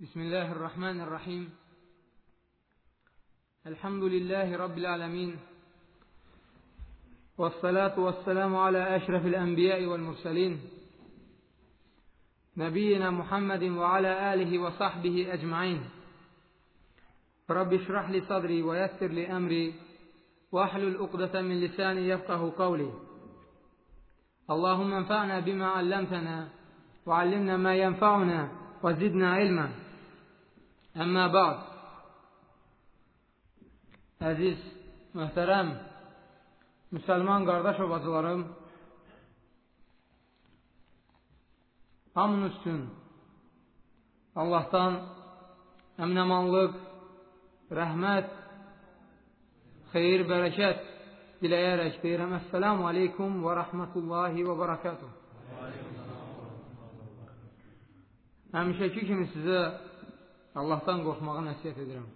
بسم الله الرحمن الرحيم. الحمد لله رب العالمين والصلاة والسلام على أشرف الأنبياء والمرسلين نبينا محمد وعلى آله وصحبه أجمعين. رب اشرح لي صدري ويسر لي أمري واحلل عقدة من لساني يفقه قولي. اللهم انفعنا بما علمتنا وعلمنا ما ينفعنا وزدنا علما. Əmmə ba'd Əziz, möhtərəm müsəlman qardaş obacılarım hamın üstün Allahdan əminəmanlıq, rəhmət, xeyir, bərəkət diləyərək deyirəm Əssəlamu aleykum və rəhmətullahi və bərəkatuhu Həmişəki kimi sizə Allahdan qorxmağı nəsiyyət edirəm.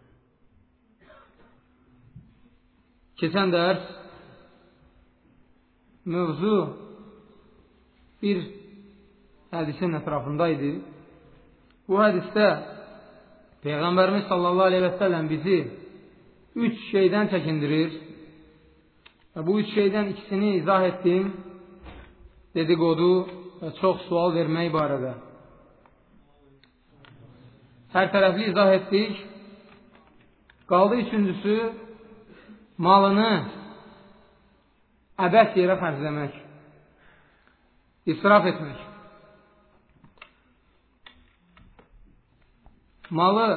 Keçən dərs mövzu bir hədisin ətrafında idi. Bu hədisdə Peyğəmbərimiz sallallahu aleyhi və səlləm bizi üç şeydən çəkindirir və bu üç şeydən ikisini izah etdim dedikodu və çox sual vermək barədə hər tərəfli izah etdik. Qaldı üçüncüsü, malını əbəs yerə xərcləmək, israf etmək. Malı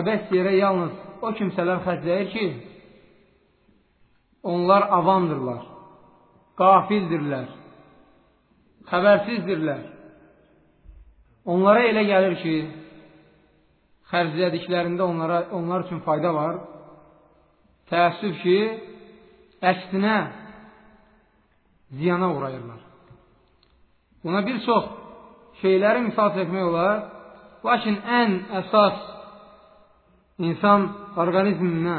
əbəs yerə yalnız o kimsələr xərcləyir ki, onlar avamdırlar, qafildirlər, xəbərsizdirlər. Onlara elə gəlir ki, xərclədiklərində onlara, onlar üçün fayda var. Təəssüf ki, əksinə ziyana uğrayırlar. Buna bir çox şeyləri misal çəkmək olar, lakin ən əsas insan orqanizminə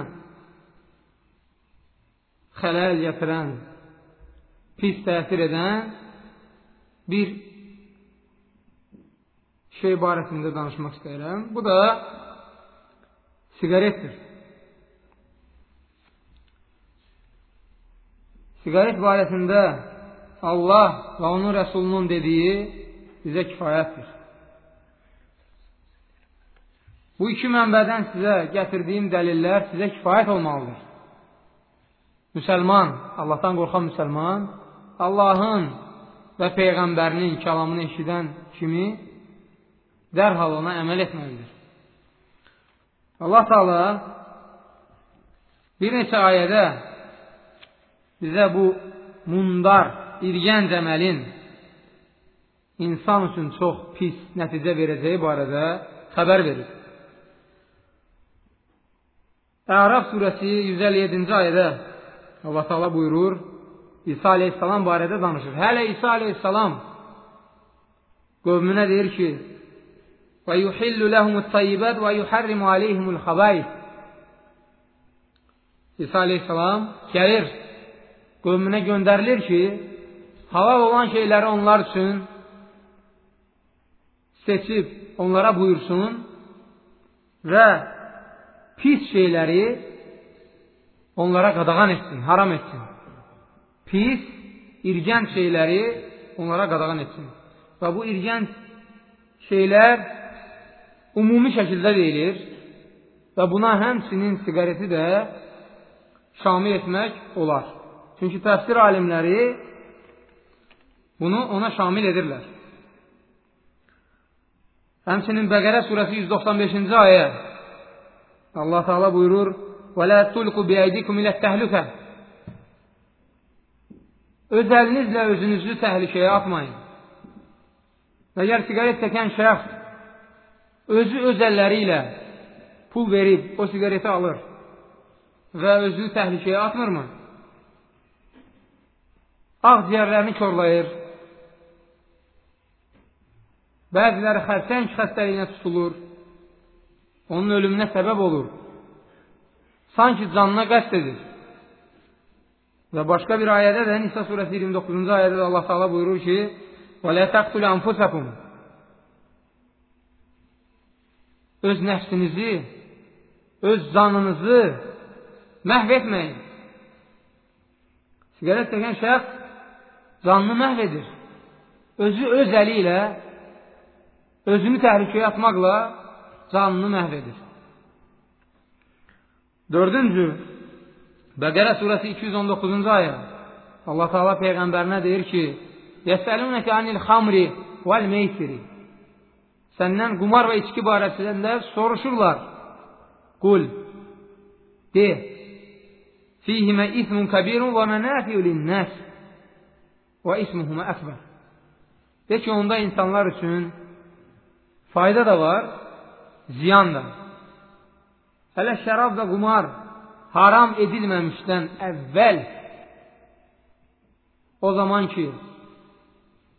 xələl gətirən, pis təsir edən bir şey barəsində danışmaq istəyirəm. Bu da siqaretdir. Siqaret barəsində Allah və onun rəsulunun dediyi bizə kifayətdir. Bu iki mənbədən sizə gətirdiyim dəlillər sizə kifayət olmalıdır. Müsəlman, Allahdan qorxan müsəlman, Allahın və Peyğəmbərinin kəlamını eşidən kimi dərhal ona əməl etməlidir. Allah Taala bir neçə ayədə bizə bu mundar, irgənc əməlin insan üçün çox pis nəticə verəcəyi barədə xəbər verir. Əraf surəsi 157-ci ayədə Allah Taala buyurur, İsa aleyhissalam barədə danışır. Hələ İsa aleyhissalam qövmünə deyir ki, və yuhillu ləhumut tayyibət və yuharrimu aleyhimul xabayis. İsa aleyhissalam gəlir, qövmünə göndərilir ki, halal olan şeyləri onlar üçün seçib onlara buyursun və pis şeyləri onlara qadağan etsin, haram etsin. Pis, irgənc şeyləri onlara qadağan etsin. Və bu irgənc şeylər umumi şəkildə deyilir və buna həmsinin siqareti də şamil etmək olar. Çünki təfsir alimləri bunu ona şamil edirlər. Həmsinin Bəqərə surəsi 195-ci ayə Allah Teala buyurur: "Və la tulqu bi'aydikum ilə təhlükə" Öz əlinizlə özünüzü təhlükəyə atmayın. Əgər siqaret çəkən şəxs özü öz əlləri ilə pul verib o siqareti alır və özünü təhlükəyə atmırmı? Ağciyərlərini körlayır. Bəziləri xərçəng xəstəliyinə tutulur. Onun ölümünə səbəb olur. Sanki canına qəst edir. Və başqa bir ayədə də Nisa surəsi 29-cu ayədə də Allah Taala buyurur ki: "Və la taqtulu anfusakum" öz nəfsinizi, öz canınızı məhv etməyin. Siqaret çəkən şəxs canını məhv edir. Özü öz əli ilə özünü təhlükəyə atmaqla canını məhv edir. Dördüncü, Bəqərə surəsi 219-cu ayə Allah Taala Peyğəmbərinə deyir ki, Yəsəlunəkə anil xamri vəl meysiri Səndən qumar və içki barəsində soruşurlar. Qul, de, fihimə ismun kəbirun və mənafiyu linnəs və ismuhumə əkbər. De ki, onda insanlar üçün fayda da var, ziyan da. Hələ şərab və qumar haram edilməmişdən əvvəl o zaman ki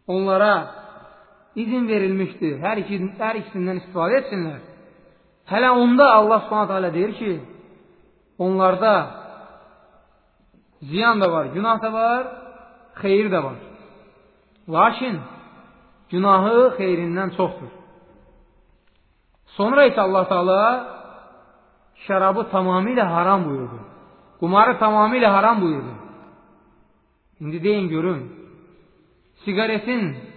onlara izin verilmişdir, hər, iki, hər ikisindən istifadə etsinlər. Hələ onda Allah subhanət hələ deyir ki, onlarda ziyan da var, günah da var, xeyir də var. Lakin günahı xeyrindən çoxdur. Sonra isə Allah Taala şərabı tamamilə haram buyurdu. Qumarı tamamilə haram buyurdu. İndi deyin görün, siqaretin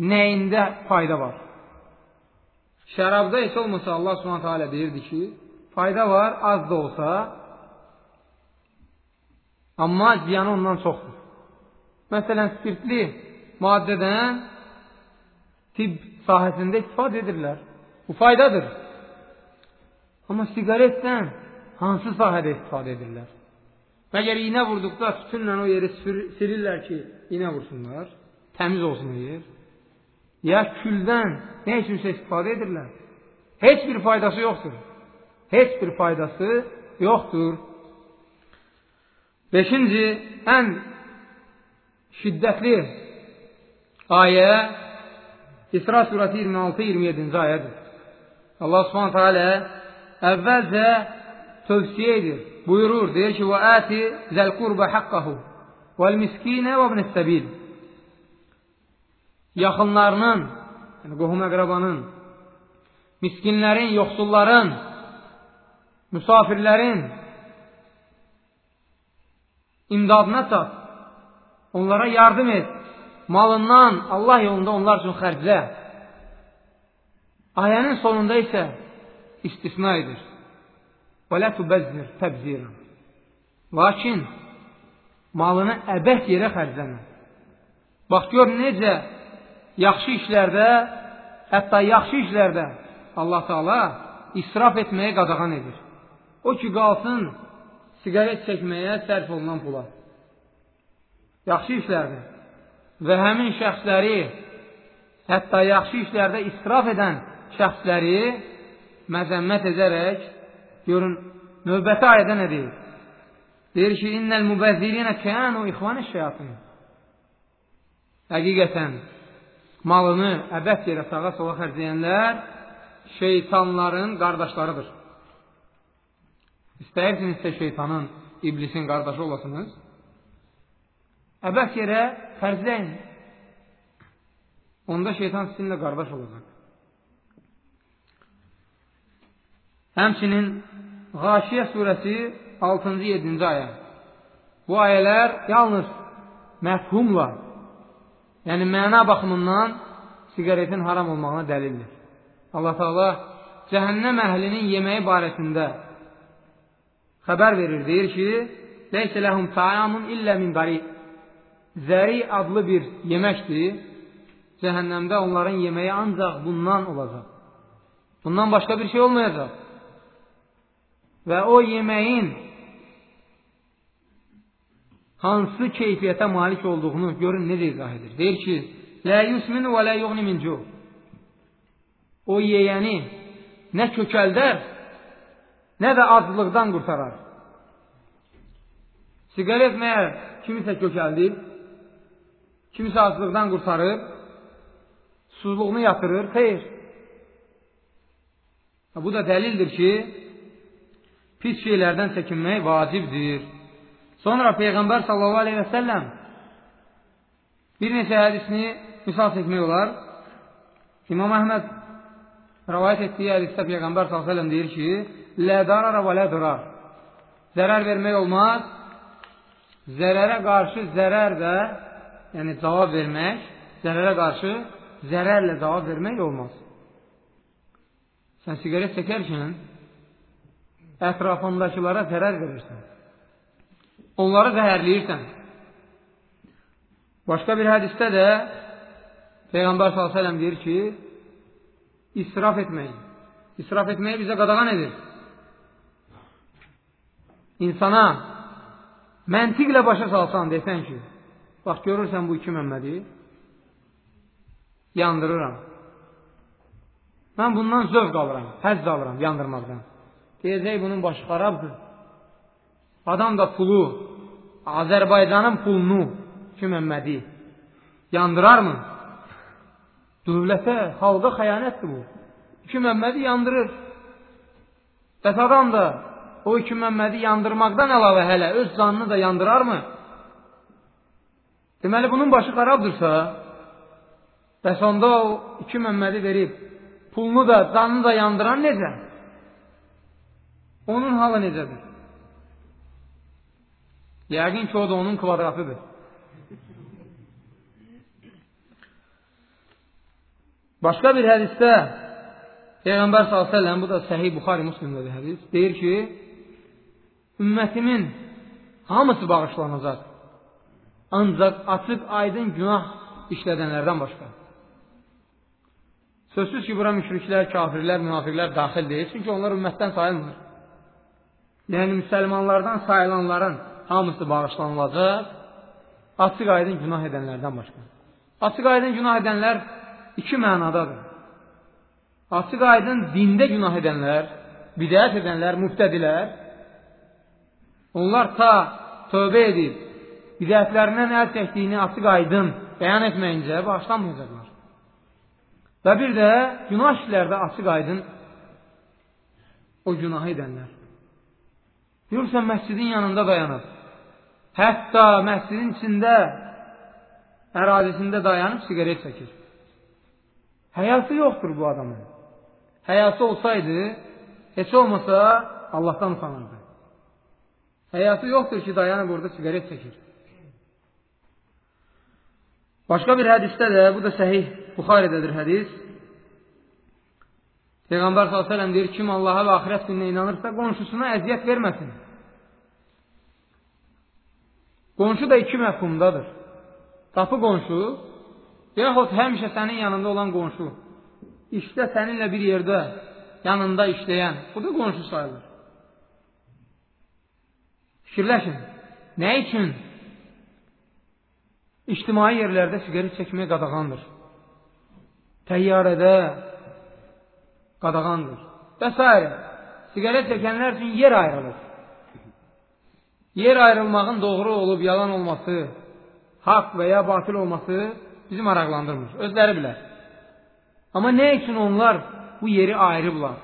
nəyində fayda var? Şərabda isə olmasa Allah subhanət hələ deyirdi ki, fayda var, az da olsa, amma ziyanı ondan çoxdur. Məsələn, spirtli maddədən tibb sahəsində istifadə edirlər. Bu faydadır. Amma siqaretdən hansı sahədə istifadə edirlər? Məgər iynə vurduqda tütünlə o yeri sirirlər ki, iynə vursunlar, təmiz olsun o yer. Ya küldən nə üçünsə istifadə edirlər? Heç bir faydası yoxdur. Heç bir faydası yoxdur. Beşinci, ən şiddətli ayə İsra surəsi 26-27-ci ayədir. Allah subhanətə alə əvvəlcə tövsiyə edir, buyurur, deyir ki, və əti zəl qurbə haqqahu vəl miskinə və ibn səbil yaxınlarının, yəni qohum əqrabanın, miskinlərin, yoxsulların, müsafirlərin imdadına çat, onlara yardım et, malından Allah yolunda onlar üçün xərclə. Ayənin sonunda isə istisna edir. Və lə tübəzzir təbzirən. Lakin malını əbəh yerə xərcləmə. Bax, gör necə yaxşı işlərdə, hətta yaxşı işlərdə Allah Taala israf etməyə qadağan edir. O ki, qalsın siqaret çəkməyə sərf olunan pula. Yaxşı işlərdə və həmin şəxsləri hətta yaxşı işlərdə israf edən şəxsləri məzəmmət edərək, görün, növbəti ayədə nə deyir? Deyir ki, innəl mübəzzirinə kənu ixvanı şeyatın. Həqiqətən, malını əbəs yerə sağa sola xərcləyənlər şeytanların qardaşlarıdır. İstəyirsinizsə şeytanın, iblisin qardaşı olasınız. Əbəs yerə xərcləyin. Onda şeytan sizinlə qardaş olacaq. HəmçininĞaşiyə surəsi 6-cı 7-ci ayə. Bu ayələr yalnız məfhumla, yəni məna baxımından siqaretin haram olmağına dəlildir. Allah Taala cəhənnəm əhlinin yeməyi barəsində xəbər verir, deyir ki, Leysə ləhum ta'amun illə min qari. Zəri adlı bir yeməkdir. Cəhənnəmdə onların yeməyi ancaq bundan olacaq. Bundan başqa bir şey olmayacaq və o yeməyin hansı keyfiyyətə malik olduğunu görün necə izah edir. Deyir ki, Lə yusmin və lə yuğni min cu. O yeyəni nə kökəldər, nə də aclıqdan qurtarar. Siqaret məyər kimisə kökəldir, kimisə aclıqdan qurtarır, susuzluğunu yatırır, xeyr. Bu da dəlildir ki, pis şeylərdən çəkinmək vacibdir. Sonra Peyğəmbər sallallahu aleyhi və səlləm bir neçə hədisini misal çəkmək olar. İmam Əhməd rəvayət etdiyi hədisdə Peyğəmbər s.ə.v deyir ki, Lə darara və lə durar. Zərər vermək olmaz. Zərərə qarşı zərər də, yəni cavab vermək, zərərə qarşı zərərlə cavab vermək olmaz. Sən sigaret çəkərkən ətrafındakılara zərər verirsən. Onları zəhərləyirsən. Başqa bir hədisdə də Peyğəmbər s.ə.v deyir ki, israf etməyin. İsraf etməyi bizə qadağan edir. İnsana məntiqlə başa salsan, desən ki, bax, görürsən bu iki Məmmədi, yandırıram. Mən bundan zövq alıram, həzz alıram yandırmaqdan. Deyəcək, bunun başı xarabdır. Adam da pulu, Azərbaycanın pulunu, iki Məmmədi, yandırarmı? Dövlətə, xalqa xəyanətdir bu. İki Məmmədi yandırır. Bəs adam da o iki Məmmədi yandırmaqdan əlavə hələ öz canını da yandırarmı? Deməli, bunun başı xarabdırsa, bəs onda o iki Məmmədi verib, pulunu da, canını da yandıran necə? Onun halı necədir? Yəqin ki, o da onun kvadratıdır. Başqa bir hədisdə Peyğəmbər s.ə.v bu da Səhih Buxari Müslimdədir hədis. Deyir ki, ümmətimin hamısı bağışlanacaq. Ancaq açıq aydın günah işlədənlərdən başqa. Sözsüz ki, bura müşriklər, kafirlər, münafiqlər daxil deyil. Çünki onlar ümmətdən sayılmır. Yəni, müsəlmanlardan sayılanların hamısı bağışlanılacaq. Açıq aydın günah edənlərdən başqa. Açıq aydın günah edənlər iki mənadadır. Açıq aydın dində günah edənlər, bidət edənlər, müftədilər, onlar ta tövbə edib, bidətlərindən əl çəkdiyini açıq aydın bəyan etməyincə bağışlanmayacaqlar. Və bir də günah işlərdə açıq aydın o günahı edənlər. Görürsən, məscidin yanında dayanıb. Hətta məscidin içində, ərazisində dayanıb sigaret çəkir. Həyası yoxdur bu adamın. Həyası olsaydı, heç olmasa Allahdan utanırdı. Həyası yoxdur ki, dayanıb burada sigaret çəkir. Başqa bir hədisdə də, bu da səhih Buxarədədir hədis. Peyğəmbər s.ə.v deyir, kim Allaha və axirət gününə inanırsa, qonşusuna əziyyət verməsin. Qonşu da iki məfhumdadır. Qapı qonşu, Yaxud həmişə sənin yanında olan qonşu, işdə səninlə bir yerdə yanında işləyən, bu da qonşu sayılır. Fikirləşin, nə üçün ictimai yerlərdə sigaret çəkmək qadağandır? Təyyarədə qadağandır və s. Sigaret çəkənlər üçün yer ayrılır. Yer ayrılmağın doğru olub yalan olması, haqq və ya batil olması bizi maraqlandırmır. Özləri bilər. Amma nə üçün onlar bu yeri ayırıblar?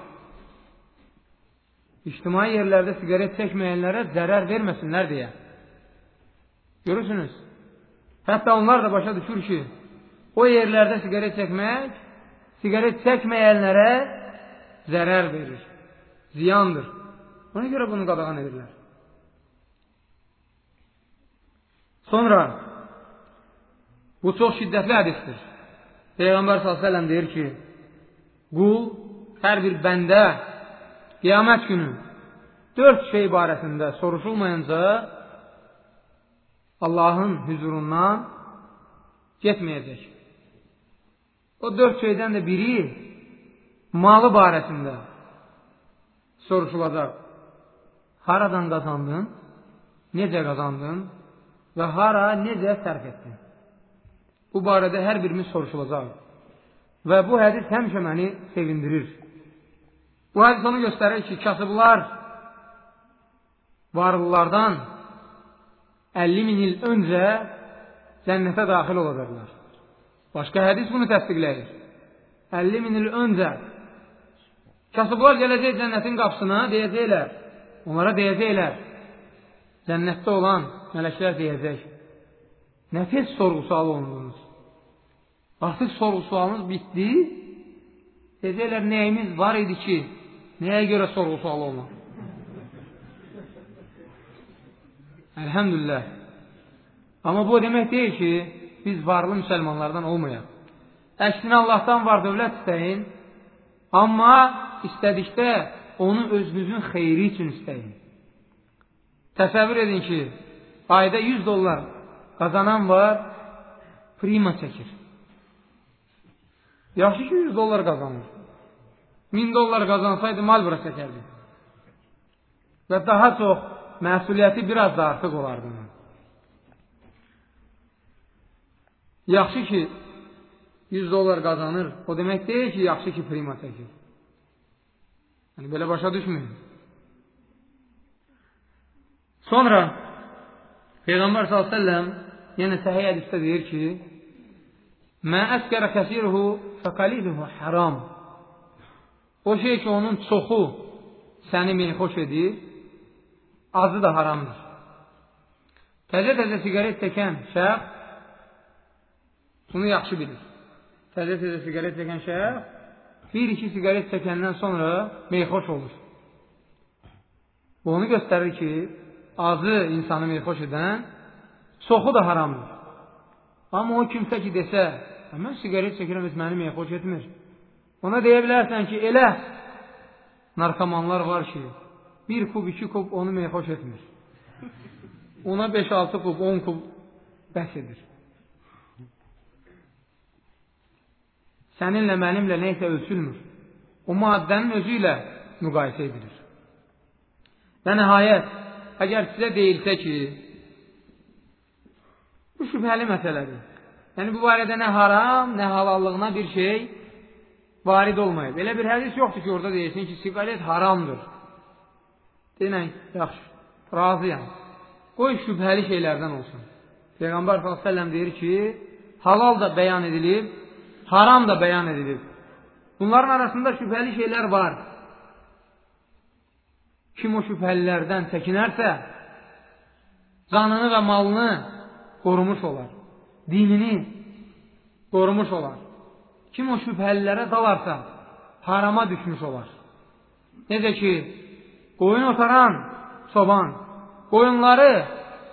İctimai yerlərdə sigaret çəkməyənlərə zərər verməsinlər deyə. Görürsünüz? Hətta onlar da başa düşür ki, o yerlərdə sigaret çəkmək, sigaret çəkməyənlərə zərər verir, ziyandır. Ona görə bunu qadağan edirlər. Sonra Bu çox şiddətli hədisdir. Peyğəmbər s.ə.v deyir ki, qul, hər bir bəndə qiyamət günü dörd şey barəsində soruşulmayınca Allahın hüzurundan getməyəcək. O dörd şeydən də biri malı barəsində soruşulacaq. Haradan qazandın, necə qazandın və hara, necə sərf etdin? Bu barədə hər birimiz soruşulacaq. Və bu hədis həmişə məni sevindirir. Bu hədis onu göstərir ki, kasıblar varlılardan 50 min il öncə cənnətə daxil olacaqlar. Başqa hədis bunu təsdiqləyir. 50 min il öncə kasıblar gələcək cənnətin qapısına deyəcəklər, onlara deyəcəklər, cənnətdə olan mələklər deyəcək, nə tez sorğu sual olundunuz? Artıq sorğu-sualınız bitdi. Deyəcəklər, nəyimiz var idi ki, nəyə görə sorğu sual olmaq? Əlhəmdülillah. Amma bu demək deyil ki, biz varlı müsəlmanlardan olmayaq. Əksinə Allahdan var dövlət istəyin, amma istədikdə onu özünüzün xeyri üçün istəyin. Təsəvvür edin ki, ayda 100 dollar qazanan var, prima çəkir. Yaxşı ki, 100 dollar qazanır. 1000 dollar qazansaydı, mal bura çəkərdi. Və daha çox məsuliyyəti biraz da artıq olardı. Yaxşı ki, 100 dollar qazanır. O demək deyil ki, yaxşı ki, prima çəkir. Yəni, belə başa düşməyin. Sonra Peyğəmbər s.ə.v yenə səhiyyə hədisdə deyir ki, Mə əskərə kəsiruhu fəqaliluhu haram. O şey ki, onun çoxu səni meyxoş edir, azı da haramdır. Təzə-təzə sigaret çəkən şəxs bunu yaxşı bilir. Təzə-təzə sigaret çəkən şəxs bir-iki sigaret çəkəndən sonra meyxoş olur. Bu onu göstərir ki, azı insanı meyxoş edən çoxu da haramdır. Amma o kimsə ki desə, mən sigaret çəkirəm, məni meyxoş etmir. Ona deyə bilərsən ki, elə narkomanlar var ki, bir kub, iki kub onu meyxoş etmir. Ona 5-6 kub, 10 kub bəs edir. Səninlə, mənimlə neysə ölçülmür. O maddənin özü ilə müqayisə edilir. Və nəhayət, əgər sizə deyilsə ki, bu şübhəli məsələdir. Yəni, bu barədə nə haram, nə halallığına bir şey varid olmayıb. Elə bir hədis yoxdur ki, orada deyilsin ki, siqaret haramdır. Deyən, yaxşı, razıyam. Qoy şübhəli şeylərdən olsun. Peyğəmbər s.ə.v deyir ki, halal da bəyan edilib, haram da bəyan edilib. Bunların arasında şübhəli şeylər var. Kim o şübhəlilərdən çəkinərsə, canını və malını qorumuş olar. Dinini qorumuş olar. Kim o şübhəlilərə dalarsa, harama düşmüş olar. Necə ki, qoyun otaran çoban, qoyunları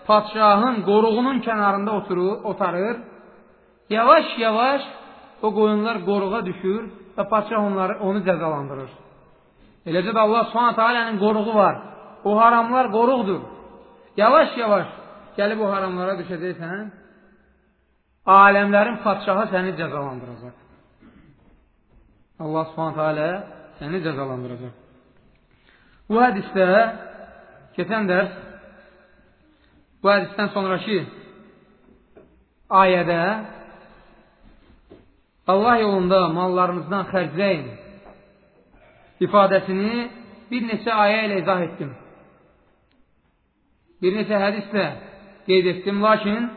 padşahın qoruğunun kənarında oturur, otarır, yavaş-yavaş o qoyunlar qoruğa düşür və padşah onları, onu cəzalandırır. Eləcə də Allah subhanət alənin qoruğu var. O haramlar qoruqdur. Yavaş-yavaş gəlib o haramlara düşəcəksən, aləmlərin padşahı səni cəzalandıracaq. Allah subhanət alə səni cəzalandıracaq. Bu hədisdə keçən dərs bu hədisdən sonraki ayədə Allah yolunda mallarınızdan xərcləyin ifadəsini bir neçə ayə ilə izah etdim. Bir neçə hədislə qeyd etdim, lakin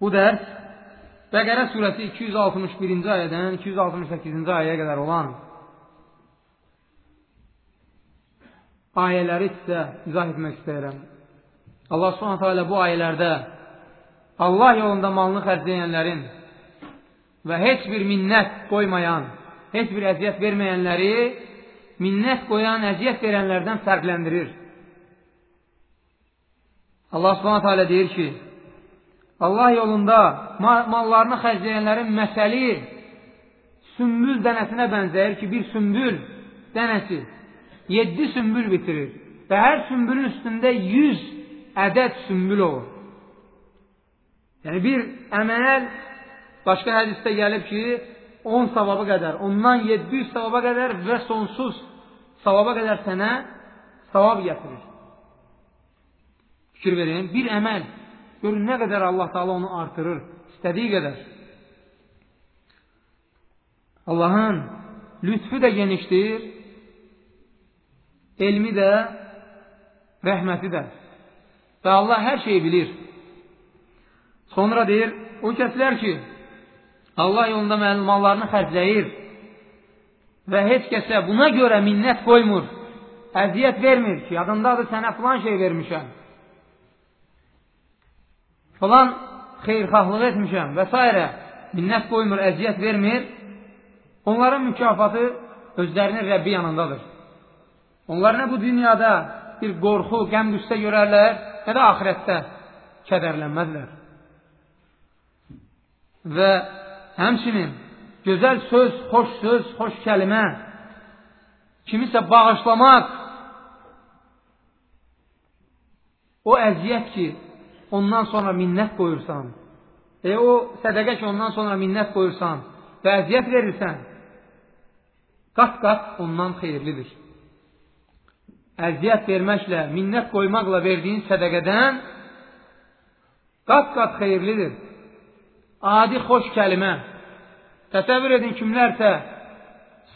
bu dərs Bəqərə surəsi 261-ci ayədən 268-ci ayəyə qədər olan ayələri sizə izah etmək istəyirəm. Allah subhanətə alə bu ayələrdə Allah yolunda malını xərcləyənlərin və heç bir minnət qoymayan, heç bir əziyyət verməyənləri minnət qoyan, əziyyət verənlərdən fərqləndirir. Allah subhanətə alə deyir ki, Allah yolunda mallarını xərcləyənlərin məsəli sümbül dənəsinə bənzəyir ki, bir sümbül dənəsi 7 sümbül bitirir və hər sümbülün üstündə 100 ədəd sümbül olur. Yəni, bir əməl başqa hədisdə gəlib ki, 10 savabı qədər, ondan 700 savaba qədər və sonsuz savaba qədər sənə savab gətirir. Fikir verin, bir əməl Görün, nə qədər Allah Taala onu artırır, istədiyi qədər. Allahın lütfü də genişdir, elmi də, rəhməti də. Və Allah hər şeyi bilir. Sonra deyir, o kəslər ki, Allah yolunda mallarını xərcləyir və heç kəsə buna görə minnət qoymur, əziyyət vermir ki, yadındadır sənə filan şey vermişəm falan xeyrxahlıq etmişəm və s. Minnət qoymur, əziyyət vermir. Onların mükafatı özlərinin Rəbbi yanındadır. Onlar nə bu dünyada bir qorxu, qəm qüssə görərlər, nə də axirətdə kədərlənməzlər. Və həmçinin gözəl söz, xoş söz, xoş kəlimə, kimisə bağışlamaq, o əziyyət ki, ondan sonra minnət qoyursan, e, o sədəqə ki, ondan sonra minnət qoyursan və əziyyət verirsən, qat-qat ondan xeyirlidir. Əziyyət verməklə, minnət qoymaqla verdiyin sədəqədən qat-qat xeyirlidir. Adi xoş kəlimə. Təsəvvür edin kimlərsə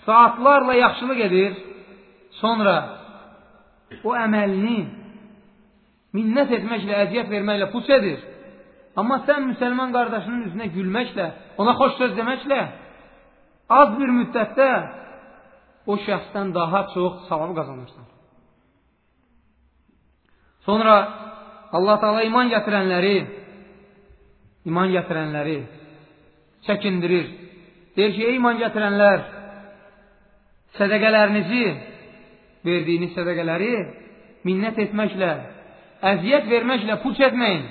saatlarla yaxşılıq edir, sonra o əməlini minnət etməklə, əziyyət verməklə puç edir. Amma sən müsəlman qardaşının üzünə gülməklə, ona xoş söz deməklə, az bir müddətdə o şəxsdən daha çox savab qazanırsan. Sonra Allah Taala iman gətirənləri iman gətirənləri çəkindirir. Deyir ki, ey iman gətirənlər, sədəqələrinizi, verdiyiniz sədəqələri minnət etməklə, əziyyət verməklə puç etməyin.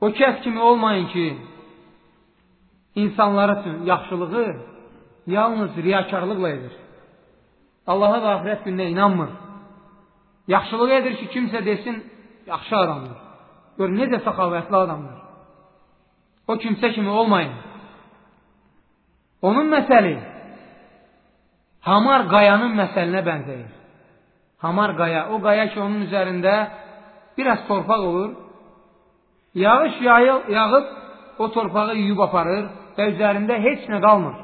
O kəs kimi olmayın ki, insanlar üçün yaxşılığı yalnız riyakarlıqla edir. Allaha və ahirət gününə inanmır. Yaxşılıq edir ki, kimsə desin, yaxşı adamdır. Gör, necə səxavətli adamdır. O kimsə kimi olmayın. Onun məsəli hamar qayanın məsəlinə bənzəyir. Hamar qaya, o qaya ki, onun üzərində biraz torpaq olur, yağış yayıl, yağıb o torpağı yuyub aparır və üzərində heç nə qalmır.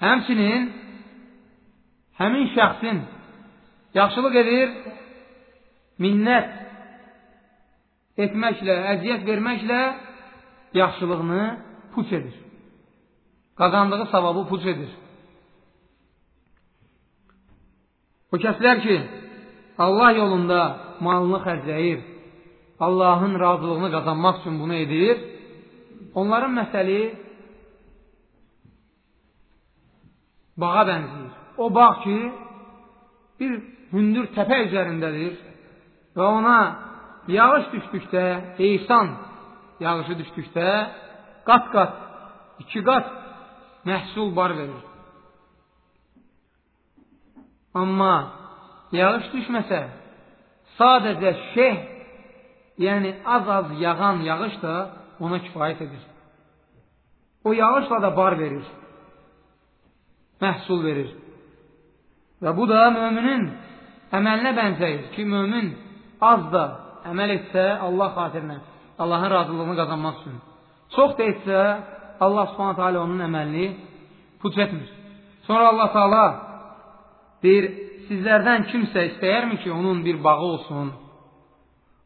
Həmçinin həmin şəxsin yaxşılıq edir, minnət etməklə, əziyyət verməklə yaxşılığını puç edir. Qazandığı savabı puç edir. O kəslər ki, Allah yolunda malını xərcləyir, Allahın razılığını qazanmaq üçün bunu edir, onların məsəli bağa bənziyir. O bağ ki, bir hündür təpə üzərindədir və ona yağış düşdükdə, heysan yağışı düşdükdə qat-qat, iki qat məhsul bar verir. Amma yağış düşməsə, sadəcə şeh, yəni az-az yağan yağış da ona kifayət edir. O yağışla da bar verir, məhsul verir. Və bu da müminin əməlinə bənzəyir ki, mömin az da əməl etsə Allah xatirinə, Allahın razılığını qazanmaq üçün. Çox da etsə, Allah subhanətə alə onun əməlini puç etmir. Sonra Allah taala deyir, sizlərdən kimsə istəyərmi ki, onun bir bağı olsun,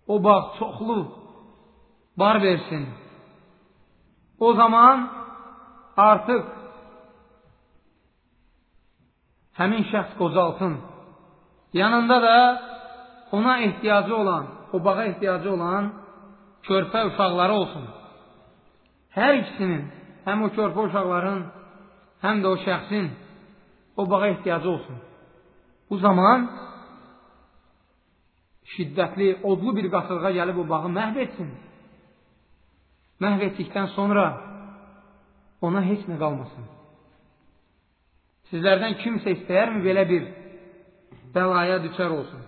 o bağ çoxlu bar versin. O zaman artıq həmin şəxs qocalsın. Yanında da ona ehtiyacı olan, o bağa ehtiyacı olan körpə uşaqları olsun. Hər ikisinin, həm o körpə uşaqların, həm də o şəxsin o bağa ehtiyacı olsun. Bu zaman şiddətli, odlu bir qasırğa gəlib o bağı məhv etsin. Məhv etdikdən sonra ona heç nə qalmasın. Sizlərdən kimsə istəyərmi belə bir bəlaya düşər olsun?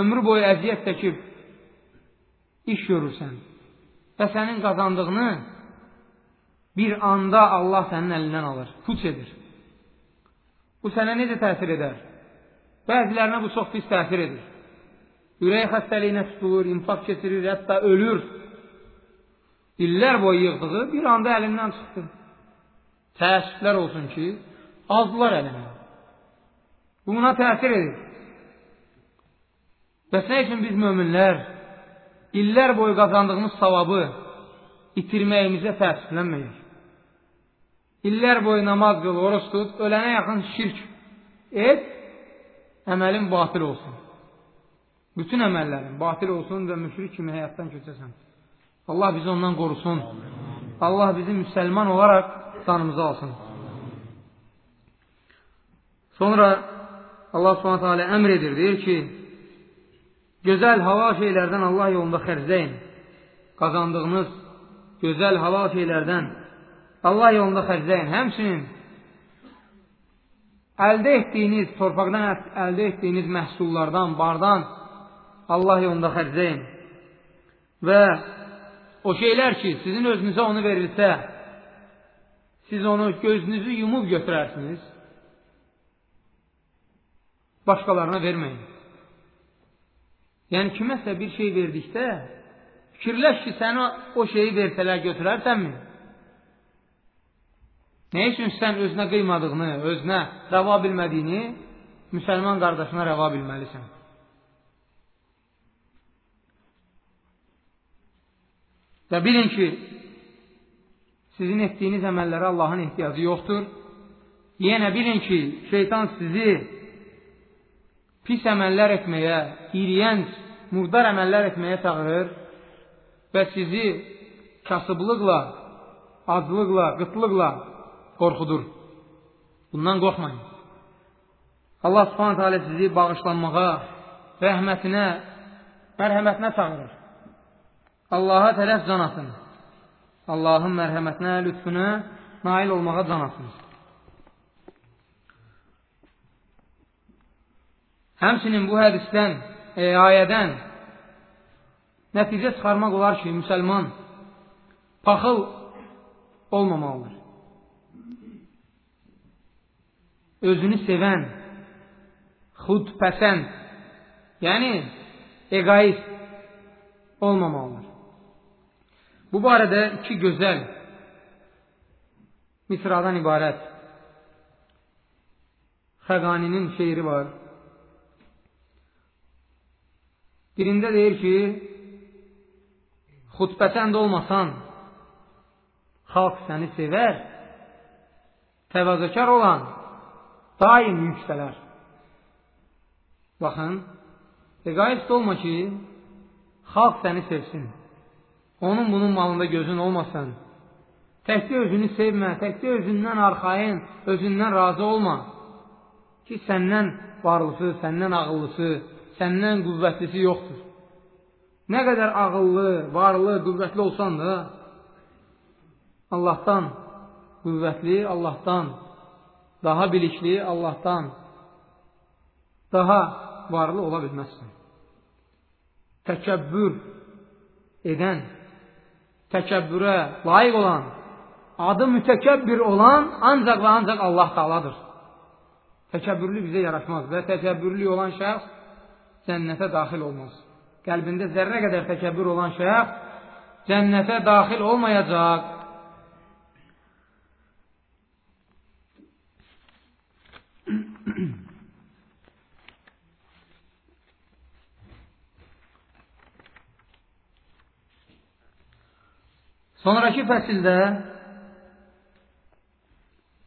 Ömrü boyu əziyyət çəkib iş görürsən və sənin qazandığını bir anda Allah sənin əlindən alır, puç edir. Bu sənə necə təsir edər? Bəzilərinə bu çox pis təsir edir. Ürək xəstəliyinə tutulur, infarkt keçirir, hətta ölür. İllər boyu yığdığı bir anda əlindən çıxdı. Təəssüflər olsun ki, aldılar əlindən. Buna təsir edir. Bəs nə üçün biz möminlər illər boyu qazandığımız savabı itirməyimizə təəssüflənməyik? İllər boyu namaz qıl, oruç tut, ölənə yaxın şirk et, əməlin batil olsun. Bütün əməllərin batil olsun və müşrik kimi həyatdan köçəsən. Allah bizi ondan qorusun. Allah bizi müsəlman olaraq canımızı alsın. Sonra Allah subhanətə alə əmr edir, deyir ki, gözəl halal şeylərdən Allah yolunda xərcləyin. Qazandığınız gözəl halal şeylərdən Allah yolunda xərcləyin. Həmçinin əldə etdiyiniz, torpaqdan əldə etdiyiniz məhsullardan, bardan Allah yolunda xərcləyin. Və o şeylər ki, sizin özünüzə onu verilsə, siz onu gözünüzü yumub götürərsiniz, başqalarına verməyin. Yəni, kiməsə bir şey verdikdə, fikirləş ki, sənə o şeyi versələr götürərsənmi? Nə üçün sən özünə qıymadığını, özünə rəva bilmədiyini müsəlman qardaşına rəva bilməlisən? Və bilin ki, sizin etdiyiniz əməllərə Allahın ehtiyacı yoxdur. Yenə bilin ki, şeytan sizi pis əməllər etməyə, iriyənc, murdar əməllər etməyə çağırır və sizi kasıblıqla, aclıqla, qıtlıqla qorxudur. Bundan qorxmayın. Allah subhanət hələ sizi bağışlanmağa, rəhmətinə, mərhəmətinə çağırır. Allaha tərəf can atın. Allahın mərhəmətinə, lütfünə nail olmağa can atın. Həmçinin bu hədisdən, e, ayədən nəticə çıxarmaq olar ki, müsəlman paxıl olmamalıdır. Özünü sevən, xudpəsənd, yəni egoist olmamalıdır. Bu barədə iki gözəl misradan ibarət Xəqaninin şeiri var. Birində deyir ki, xudpəsənd olmasan, xalq səni sevər, təvazökar olan daim yüksələr. Baxın, egoist olma ki, xalq səni sevsin. Onun bunun malında gözün olmasın. Təkcə özünü sevmə, təkcə özündən arxayın, özündən razı olma. Ki, səndən varlısı, səndən ağıllısı, səndən qüvvətlisi yoxdur. Nə qədər ağıllı, varlı, qüvvətli olsan da, Allahdan qüvvətli, Allahdan daha bilikli, Allahdan daha varlı ola bilməzsən. Təkəbbür edən, təkəbbürə layiq olan, adı mütəkəbbir olan ancaq və ancaq Allah Taaladır. Təkəbbürlü bizə yaraşmaz və təkəbbürlü olan şəxs cənnətə daxil olmaz. Qəlbində zərrə qədər təkəbbür olan şəxs cənnətə daxil olmayacaq. Sonraki fəsildə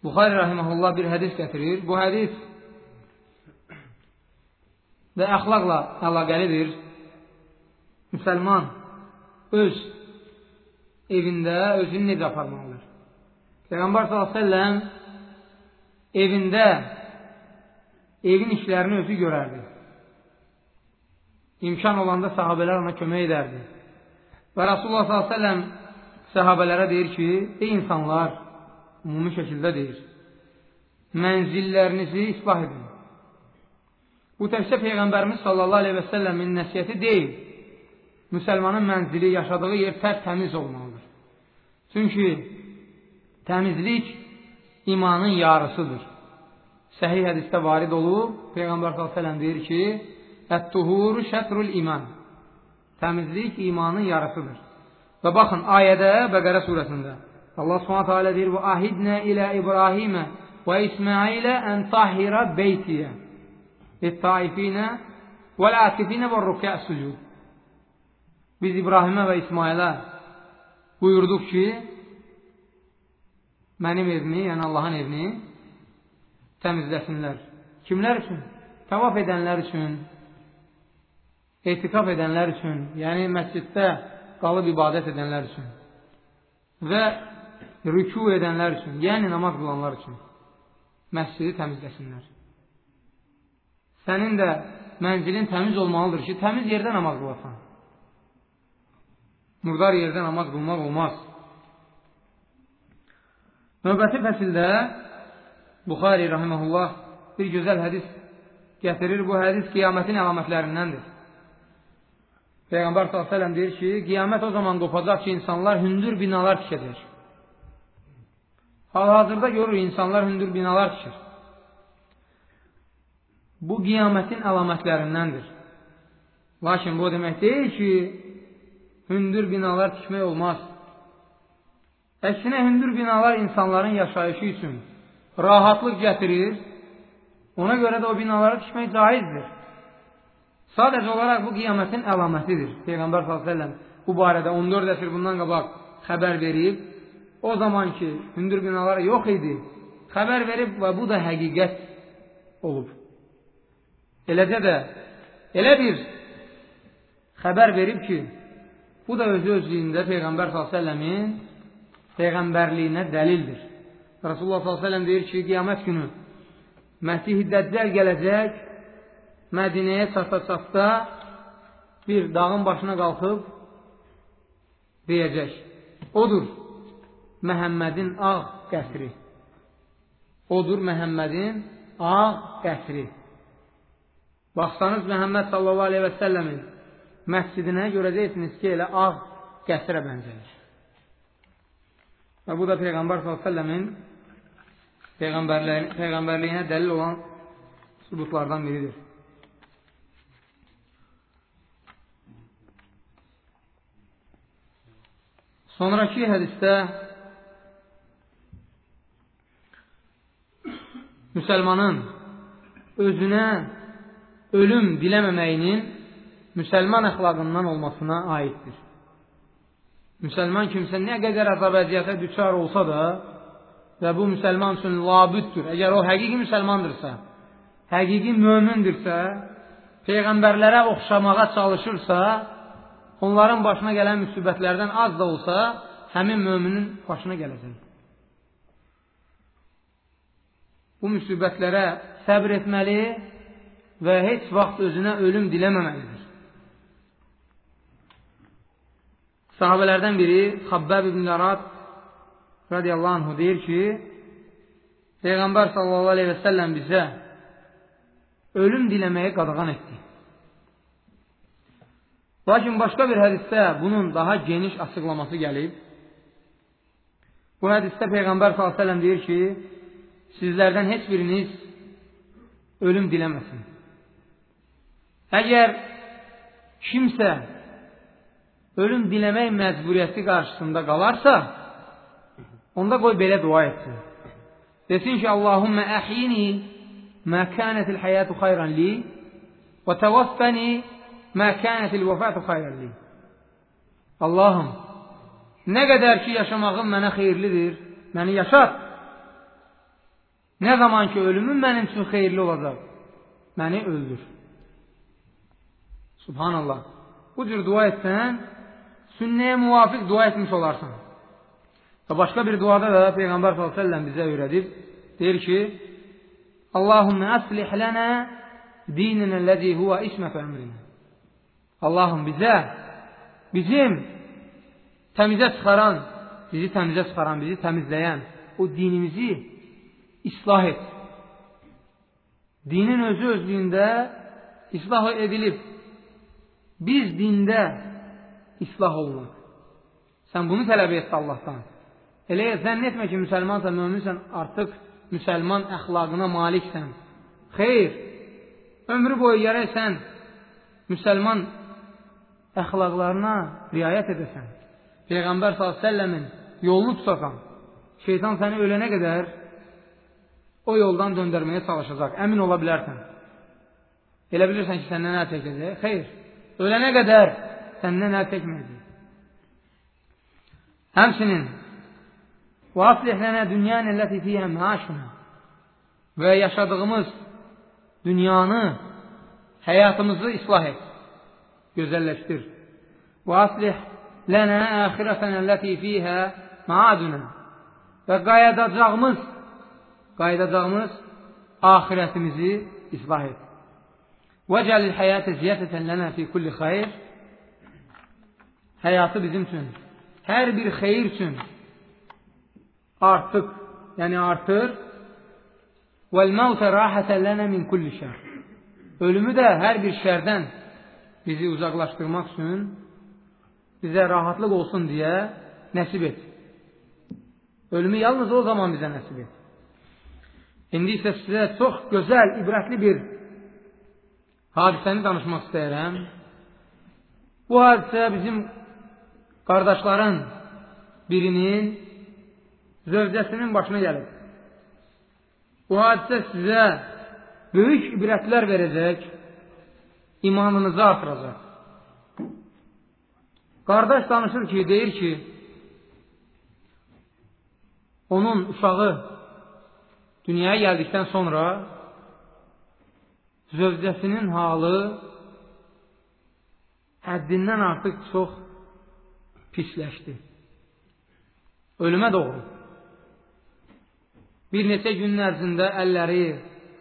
Buxari Rahiməhullah bir hədis gətirir. Bu hədis və əxlaqla əlaqəlidir. Müsəlman öz evində özünü necə aparmalıdır? Peyğəmbər s.ə.v evində evin işlərini özü görərdi. İmkan olanda sahabələr ona kömək edərdi. Və Rasulullah s.ə.v səhabələrə deyir ki, ey insanlar, ümumi şəkildə deyir, mənzillərinizi islah edin. Bu təkcə Peyğəmbərimiz sallallahu aleyhi və səlləmin nəsiyyəti deyil. Müsəlmanın mənzili, yaşadığı yer tər təmiz olmalıdır. Çünki təmizlik imanın yarısıdır. Səhih hədisdə varid olub, Peyğəmbər s.ə.v deyir ki, Ət-tuhuru şətrul iman. Təmizlik imanın yarısıdır. Və baxın, ayədə Bəqərə surəsində Allah subhanətə alə deyir, Və ahidnə ilə İbrahimə və İsmailə ən tahirə beytiyə littaifine vəl atifinə və rükə sücud. Biz İbrahimə və İsmailə buyurduq ki, mənim evimi, yəni Allahın evini təmizləsinlər. Kimlər üçün? Tavaf edənlər üçün, etikaf edənlər üçün, yəni məsciddə qalıb ibadət edənlər üçün və rüku edənlər üçün, yəni namaz qılanlar üçün məscidi təmizləsinlər. Sənin də mənzilin təmiz olmalıdır ki, təmiz yerdə namaz qılasan. Murdar yerdə namaz qılmaq olmaz. Növbəti fəsildə Buxari rahiməhullah bir gözəl hədis gətirir. Bu hədis qiyamətin əlamətlərindəndir. Peyğəmbər s.ə.v deyir ki, qiyamət o zaman qopacaq ki, insanlar hündür binalar tikəcək. Hal-hazırda görür, insanlar hündür binalar tikir. Bu qiyamətin əlamətlərindəndir. Lakin bu demək deyil ki, hündür binalar tikmək olmaz. Əksinə, hündür binalar insanların yaşayışı üçün rahatlıq gətirir, ona görə də o binaları tikmək caizdir. Sadəcə olaraq bu qiyamətin əlamətidir. Peyğəmbər s.ə.v bu barədə 14 əsr bundan qabaq xəbər verib, o zaman ki, hündür binalar yox idi, xəbər verib və bu da həqiqət olub. Eləcə də elə bir xəbər verib ki, bu da özü özlüyündə Peyğəmbər s.ə.v-in Peyğəmbərliyinə dəlildir. Rasulullah s.ə.v deyir ki, qiyamət günü Məsih-i Dəccəl gələcək, Mədinəyə çata-çatda bir dağın başına qalxıb deyəcək. Odur Məhəmmədin ağ qəsri. Odur Məhəmmədin ağ qəsri. Baxsanız Məhəmməd sallallahu aleyhi və səlləmin məscidinə görəcəksiniz ki, elə ağ qəsrə bənzəyir. Və bu da Peyğəmbər s.ə.v-in Peyğəmbərliyinə dəlil olan sübutlardan biridir. Sonraki hədisdə müsəlmanın özünə ölüm diləməməyinin müsəlman əxlaqından olmasına aiddir. Müsəlman kimsə nə qədər əzab əziyyətə düçar olsa da və bu müsəlman üçün labüddür, əgər o həqiqi müsəlmandırsa, həqiqi mömindirsə, peyğəmbərlərə oxşamağa çalışırsa, onların başına gələn müsibətlərdən az da olsa, həmin möminin başına gələcək. Bu müsibətlərə səbr etməli və heç vaxt özünə ölüm diləməməlidir. Sahabələrdən biri Xabbəb ibn Lərat radiyallahu anhu deyir ki, Peyğəmbər sallallahu aleyhi və səlləm bizə ölüm diləməyi qadağan etdi. Lakin başqa bir hədisdə bunun daha geniş açıqlaması gəlib. Bu hədisdə Peyğəmbər s.ə.v deyir ki, sizlərdən heç biriniz ölüm diləməsin. Əgər kimsə ölüm diləmək məcburiyyəti qarşısında qalarsa, onda qoy belə dua etsin. Desin ki, Allahümmə əhyini mə kənətil həyatı xayran li və təvaffəni mə kənətil vəfətü xayran li. Allahım, nə qədər ki, yaşamağım mənə xeyirlidir, məni yaşat. Nə zaman ki, ölümüm mənim üçün xeyirli olacaq, məni öldür. Subhanallah. Bu cür dua etsən, sünnəyə müvafiq dua etmiş olarsan. Və başqa bir duada da Peyğəmbər s.ə.v bizə öyrədib, deyir ki, Allahümmə əslih lənə dinənə ləzi huvə ismətə əmrinə. Allahım bizə, bizim təmizə çıxaran, bizi təmizə çıxaran, bizi təmizləyən o dinimizi islah et. Dinin özü özlüyündə islah edilib. Biz dində islah olunaq. Sən bunu tələb etdi Allahdan. Elə zənn etmə ki, müsəlmansan, möminsən, artıq müsəlman əxlaqına maliksən. Xeyr, ömrü boyu gərək sən müsəlman əxlaqlarına riayət edəsən. Peyğəmbər s.ə.v-in yolunu tutasan, şeytan səni ölənə qədər o yoldan döndərməyə çalışacaq. Əmin ola bilərsən. Elə bilirsən ki, səndən əl çəkəcək. Xeyr, ölənə qədər səndən əl çəkməyəcək. Həmsinin Və aslih lənə dünyanı ləti fiyyə məaşuna və yaşadığımız dünyanı, həyatımızı islah et, gözəlləşdir. Və aslih lənə əxirətənə ləti fiyyə maadünə və qayadacağımız qayadacağımız axirətimizi islah et. وَجَلِ الْحَيَاةَ زِيَةً لَنَا فِي كُلِّ خَيْرٍ Həyatı bizim üçün, hər bir xeyir üçün artıq, yəni artır. وَالْمَوْتَ رَاحَةً لَنَا مِنْ كُلِّ شَرٍ Ölümü də hər bir şərdən bizi uzaqlaşdırmaq üçün bizə rahatlıq olsun deyə nəsib et. Ölümü yalnız o zaman bizə nəsib et. İndi isə sizə çox gözəl, ibrətli bir hadisəni danışmaq istəyirəm. Bu hadisə bizim qardaşların birinin zövcəsinin başına gəlib. Bu hadisə sizə böyük ibrətlər verəcək, imanınızı artıracaq. Qardaş danışır ki, deyir ki, onun uşağı dünyaya gəldikdən sonra zövcəsinin halı həddindən artıq çox pisləşdi. Ölümə doğru. Bir neçə günün ərzində əlləri,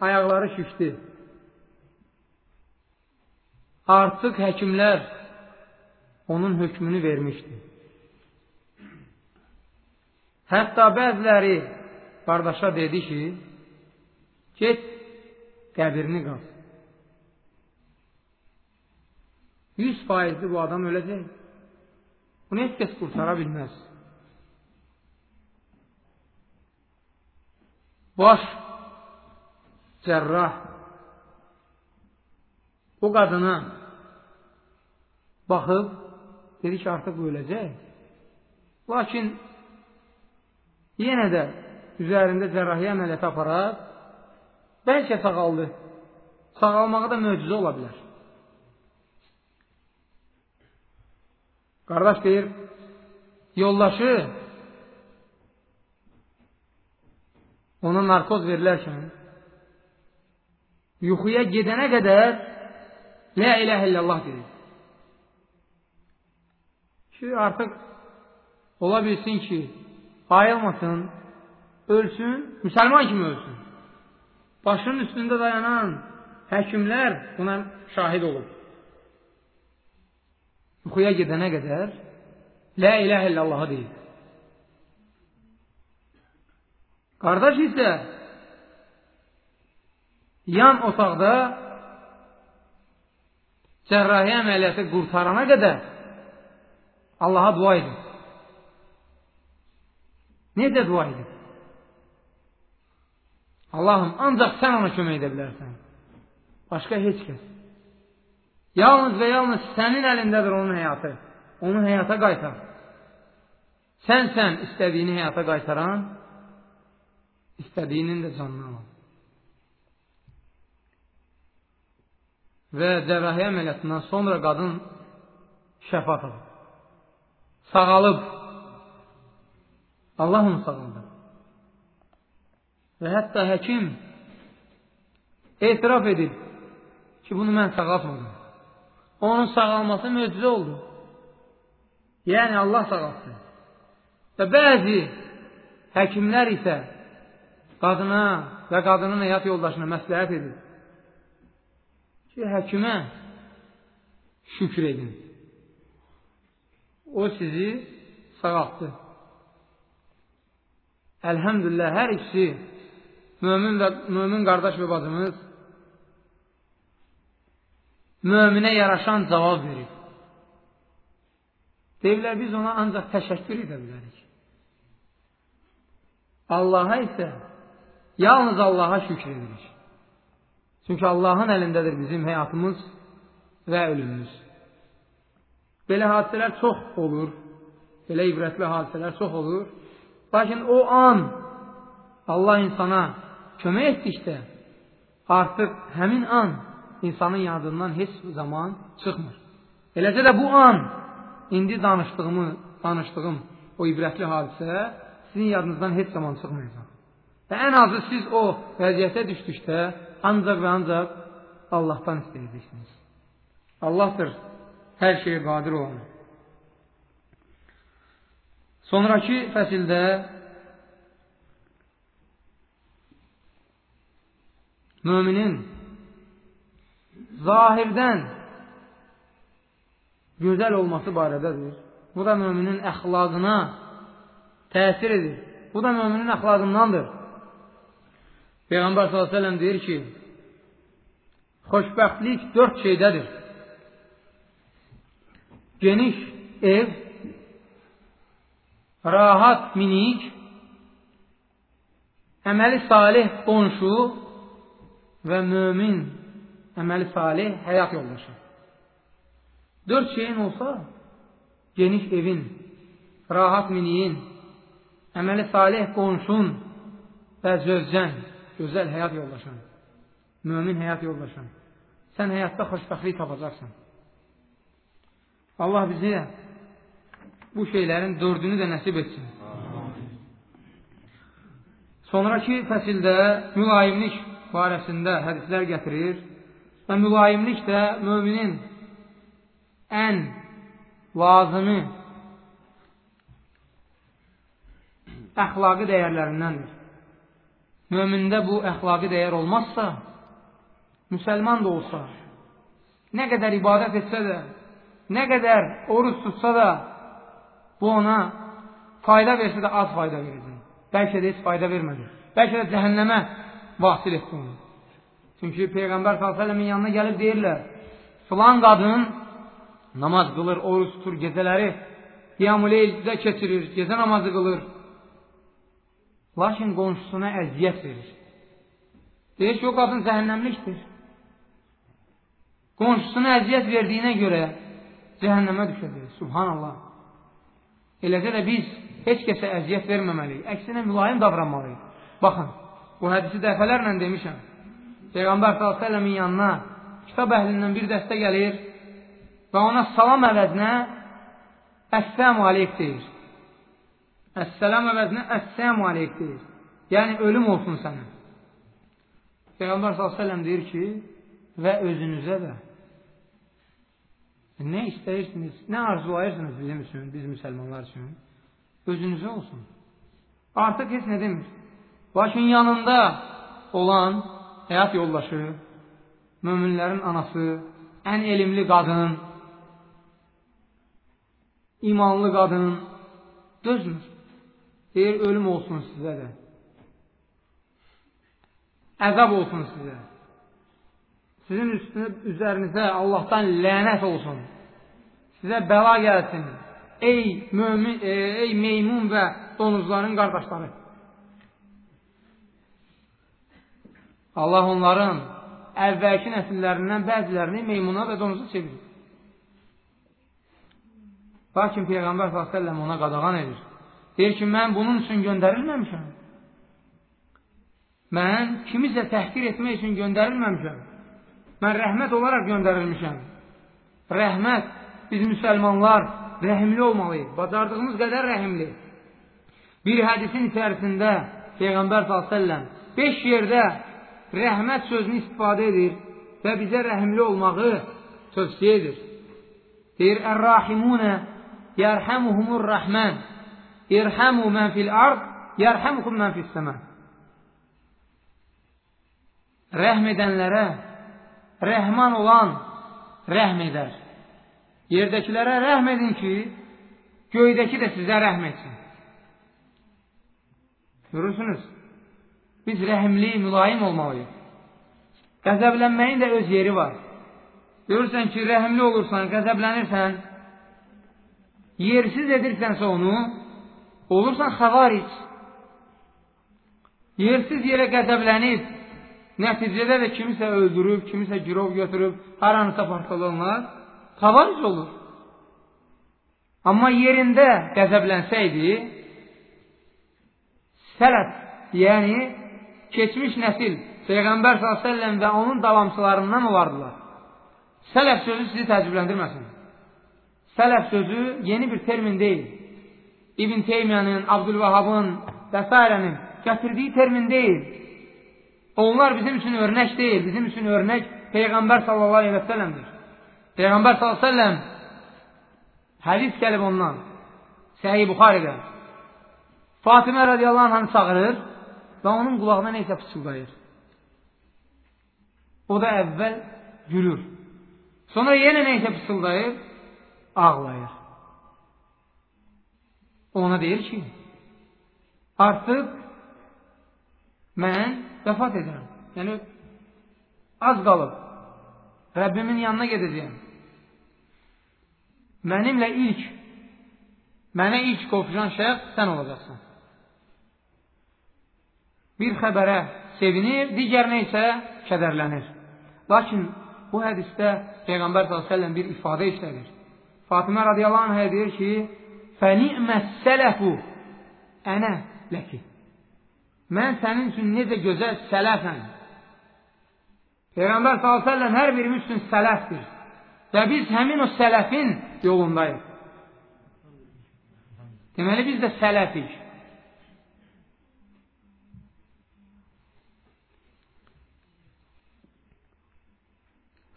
ayaqları şişdi. Artıq həkimlər onun hökmünü vermişdi. Hətta bəziləri qardaşa dedi ki, get qəbirini qaz. 100 faizli bu adam öləcək. Bunu heç kəs qurtara bilməz. Baş cərrah o qadına baxıb dedi ki, artıq öləcək. Lakin yenə də üzərində cərrahiyyə əməliyyatı aparaq, bəlkə sağaldı. Sağalmağı da möcüzə ola bilər. Qardaş deyir, yoldaşı ona narkoz verilərkən yuxuya gedənə qədər Lə iləhə illallah dedi. Ki, artıq ola bilsin ki, ayılmasın, ölsün, müsəlman kimi ölsün. Başının üstündə dayanan həkimlər buna şahid olub yuxuya gedənə qədər Lə iləhə illallahı deyir. Qardaş isə yan otaqda cərrahi əməliyyatı qurtarana qədər Allaha dua edin. Necə dua edin? Allahım, ancaq sən ona kömək edə bilərsən. Başqa heç kəs. Yalnız və yalnız sənin əlindədir onun həyatı. Onu həyata qaytar. Sən-sən istədiyini həyata qaytaran, istədiyinin də canını alan. Və cərrahi əməliyyatından sonra qadın şəfa tapır. Sağalıb. Allah onu sağaldır. Və hətta həkim etiraf edib ki, bunu mən sağaltmadım. Onun sağalması möcüzə oldu. Yəni Allah sağalsın. Və bəzi həkimlər isə qadına və qadının həyat yoldaşına məsləhət edir ki, həkimə şükür edin. O sizi sağaltdı. Əlhəmdülillah, hər ikisi mömin və mömin qardaş və bacımız möminə yaraşan cavab verir. Deyirlər, biz ona ancaq təşəkkür edə bilərik. Allaha isə yalnız Allaha şükür edirik. Çünki Allahın əlindədir bizim həyatımız və ölümümüz. Belə hadisələr çox olur. Belə ibrətli hadisələr çox olur. Lakin o an Allah insana kömək etdikdə artıq həmin an insanın yadından heç zaman çıxmır. Eləcə də bu an indi danışdığımı, danışdığım o ibrətli hadisə sizin yadınızdan heç zaman çıxmayacaq. Və ən azı siz o vəziyyətə düşdükdə ancaq və ancaq Allahdan istəyəcəksiniz. Allahdır hər şeyə qadir olan. Sonraki fəsildə müminin zahirdən gözəl olması barədədir. Bu da müminin əxlaqına təsir edir. Bu da müminin əxlaqındandır. Peyğəmbər s.ə.v deyir ki, xoşbəxtlik dörd şeydədir. Geniş ev, rahat minik, əməli salih qonşu və mömin əməli salih həyat yoldaşı. Dörd şeyin olsa, geniş evin, rahat miniyin, əməli salih qonşun və zövcən, gözəl həyat yoldaşın, mömin həyat yoldaşın. Sən həyatda xoşbəxtlik tapacaqsan. Allah bizi bu şeylərin dördünü də nəsib etsin. Sonraki fəsildə mülayimlik barəsində hədislər gətirir və mülayimlik də müminin ən lazımı əxlaqi dəyərlərindəndir. Mömində bu əxlaqi dəyər olmazsa, müsəlman da olsa, nə qədər ibadət etsə də, nə qədər oruç tutsa da, bu ona fayda versə də az fayda verəcək. Bəlkə də heç fayda vermədi. Bəlkə də cəhənnəmə vasil etdi onu. Çünki Peyğəmbər s.ə.v-in yanına gəlib deyirlər, filan qadın namaz qılır, oruç tutur, gecələri qiyamuleydə keçirir, gecə namazı qılır. Lakin qonşusuna əziyyət verir. Deyir ki, o qadın cəhənnəmlikdir. Qonşusuna əziyyət verdiyinə görə cəhənnəmə düşəcək. Subhanallah. Eləcə də biz heç kəsə əziyyət verməməliyik. Əksinə mülayim davranmalıyıq. Baxın, bu hədisi dəfələrlə demişəm. Peyğəmbər s.ə.v-in yanına kitab əhlindən bir dəstə gəlir və ona salam əvəzinə Əssəmu aleyk deyir. Əssəlam əvəzinə Əssəmu aleyk deyir. Yəni, ölüm olsun sənə. Peyğəmbər s.ə.v deyir ki, və özünüzə də nə istəyirsiniz, nə arzulayırsınız bizim üçün, biz müsəlmanlar üçün, özünüzə olsun. Artıq heç nə demir. Lakin yanında olan həyat yoldaşı, möminlərin anası, ən elmli qadın, imanlı qadın dözmür. Deyir, ölüm olsun sizə də. Əzab olsun sizə. Sizin üstünə, üzərinizə Allahdan lənət olsun. Sizə bəla gəlsin. Ey, mömin, e, ey meymun və donuzların qardaşları. Allah onların əvvəlki nəsillərindən bəzilərini meymuna və donuza çevirir. Lakin Peyğəmbər s.ə.v ona qadağan edir. Deyir ki, mən bunun üçün göndərilməmişəm. Mən kimisə təhqir etmək üçün göndərilməmişəm. Mən rəhmət olaraq göndərilmişəm. Rəhmət, biz müsəlmanlar rəhimli olmalıyıq. Bacardığımız qədər rəhimli. Bir hədisin içərisində Peyğəmbər s.ə.v beş yerdə rəhmət sözünü istifadə edir və bizə rəhimli olmağı tövsiyə edir. Deyir, Ər-Rahimunə yərhəmuhumur rəhmən İrhəmu mən fil ard yərhəmukum mən fil səmə Rəhm edənlərə rəhman olan rəhm edər. Yerdəkilərə rəhm edin ki, göydəki də sizə rəhm etsin. Görürsünüz? Biz rəhimli, mülayim olmalıyıq. Qəzəblənməyin də öz yeri var. Görürsən ki, rəhimli olursan, qəzəblənirsən, yersiz edirsənsə onu, olursan xavaric. Yersiz yerə qəzəblənib, nəticədə də kimisə öldürüb, kimisə girov götürüb, haranısa parçalanlar, xavaric olur. Amma yerində qəzəblənsəydi, sələf, yəni keçmiş nəsil Peyğəmbər s.ə.v və onun davamçılarından olardılar. Sələf sözü sizi təəccübləndirməsin. Sələf sözü yeni bir termin deyil. İbn Teymiyyənin, Abdülvahabın və s. gətirdiyi termin deyil. Onlar bizim üçün örnək deyil. Bizim üçün örnək Peyğəmbər s.ə.v-dir. Peyğəmbər s.ə.v hədis gəlib ondan. Səhi Buxaridə. Fatimə radiyallahu anhını çağırır və onun qulağına neysə pıçıldayır. O da əvvəl gülür. Sonra yenə neysə pıçıldayır, ağlayır. Ona deyir ki, artıq mən vəfat edirəm. Yəni, az qalıb. Rəbbimin yanına gedəcəyəm. Mənimlə ilk, mənə ilk qovuşan şəxs sən olacaqsan. Bir xəbərə sevinir, digərinə isə kədərlənir. Lakin bu hədisdə Peyğəmbər s.ə.v bir ifadə işlədir. Fatimə radiyallahu anhə deyir ki, Fəni'məs sələfu ənə ləki. Mən sənin üçün necə gözəl sələfəm. Peyğəmbər s.ə.v hər birimiz üçün sələfdir. Və biz həmin o sələfin yolundayıq. Deməli, biz də sələfik.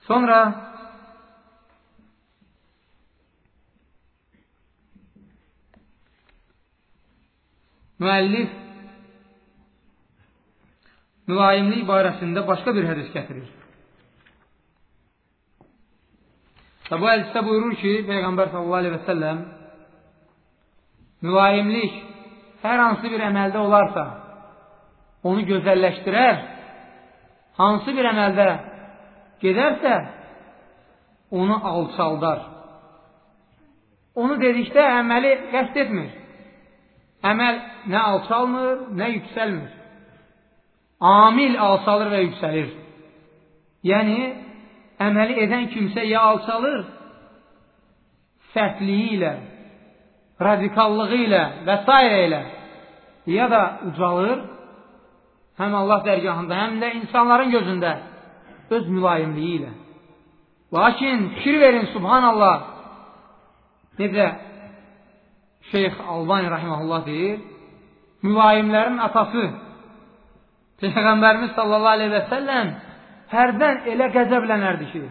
Sonra müəllif mülayimlik barəsində başqa bir hədis gətirir. Və bu hədisdə buyurur ki, Peyğəmbər sallallahu aleyhi və səlləm mülayimlik hər hansı bir əməldə olarsa, onu gözəlləşdirər, hansı bir əməldə gedərsə, onu alçaldar. Onu dedikdə əməli qəst etmir. Əməl nə alçalmır, nə yüksəlmir. Amil alçalır və yüksəlir. Yəni, əməli edən kimsə ya alçalır, sərtliyi ilə, radikallığı ilə və s. ilə, ya da ucalır, həm Allah dərgahında, həm də insanların gözündə öz mülayimliyi ilə. Lakin fikir verin, subhanallah, necə Şeyx Albani rahiməhullah deyir, mülayimlərin atası Peyğəmbərimiz sallallahu aleyhi və səlləm hərdən elə qəzəblənərdi ki,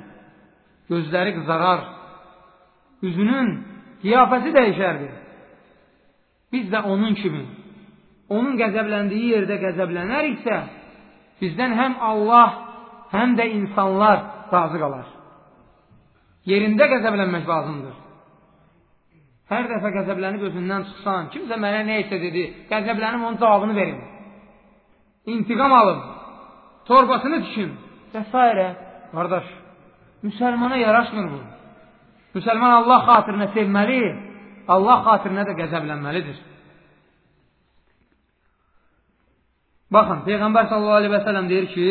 gözləri qızarar, üzünün qiyafəsi dəyişərdi. Biz də onun kimi, onun qəzəbləndiyi yerdə qəzəblənəriksə, bizdən həm Allah, həm də insanlar razı qalar. Yerində qəzəblənmək lazımdır. Hər dəfə qəzəblənib özündən çıxsan, kimsə mənə nə isə dedi, qəzəblənib onun cavabını verin. İntiqam alın, torbasını düşün və s. Qardaş, müsəlmana yaraşmır bu. Müsəlman Allah xatirinə sevməli, Allah xatirinə də qəzəblənməlidir. Baxın, Peyğəmbər sallallahu aleyhi və sələm deyir ki,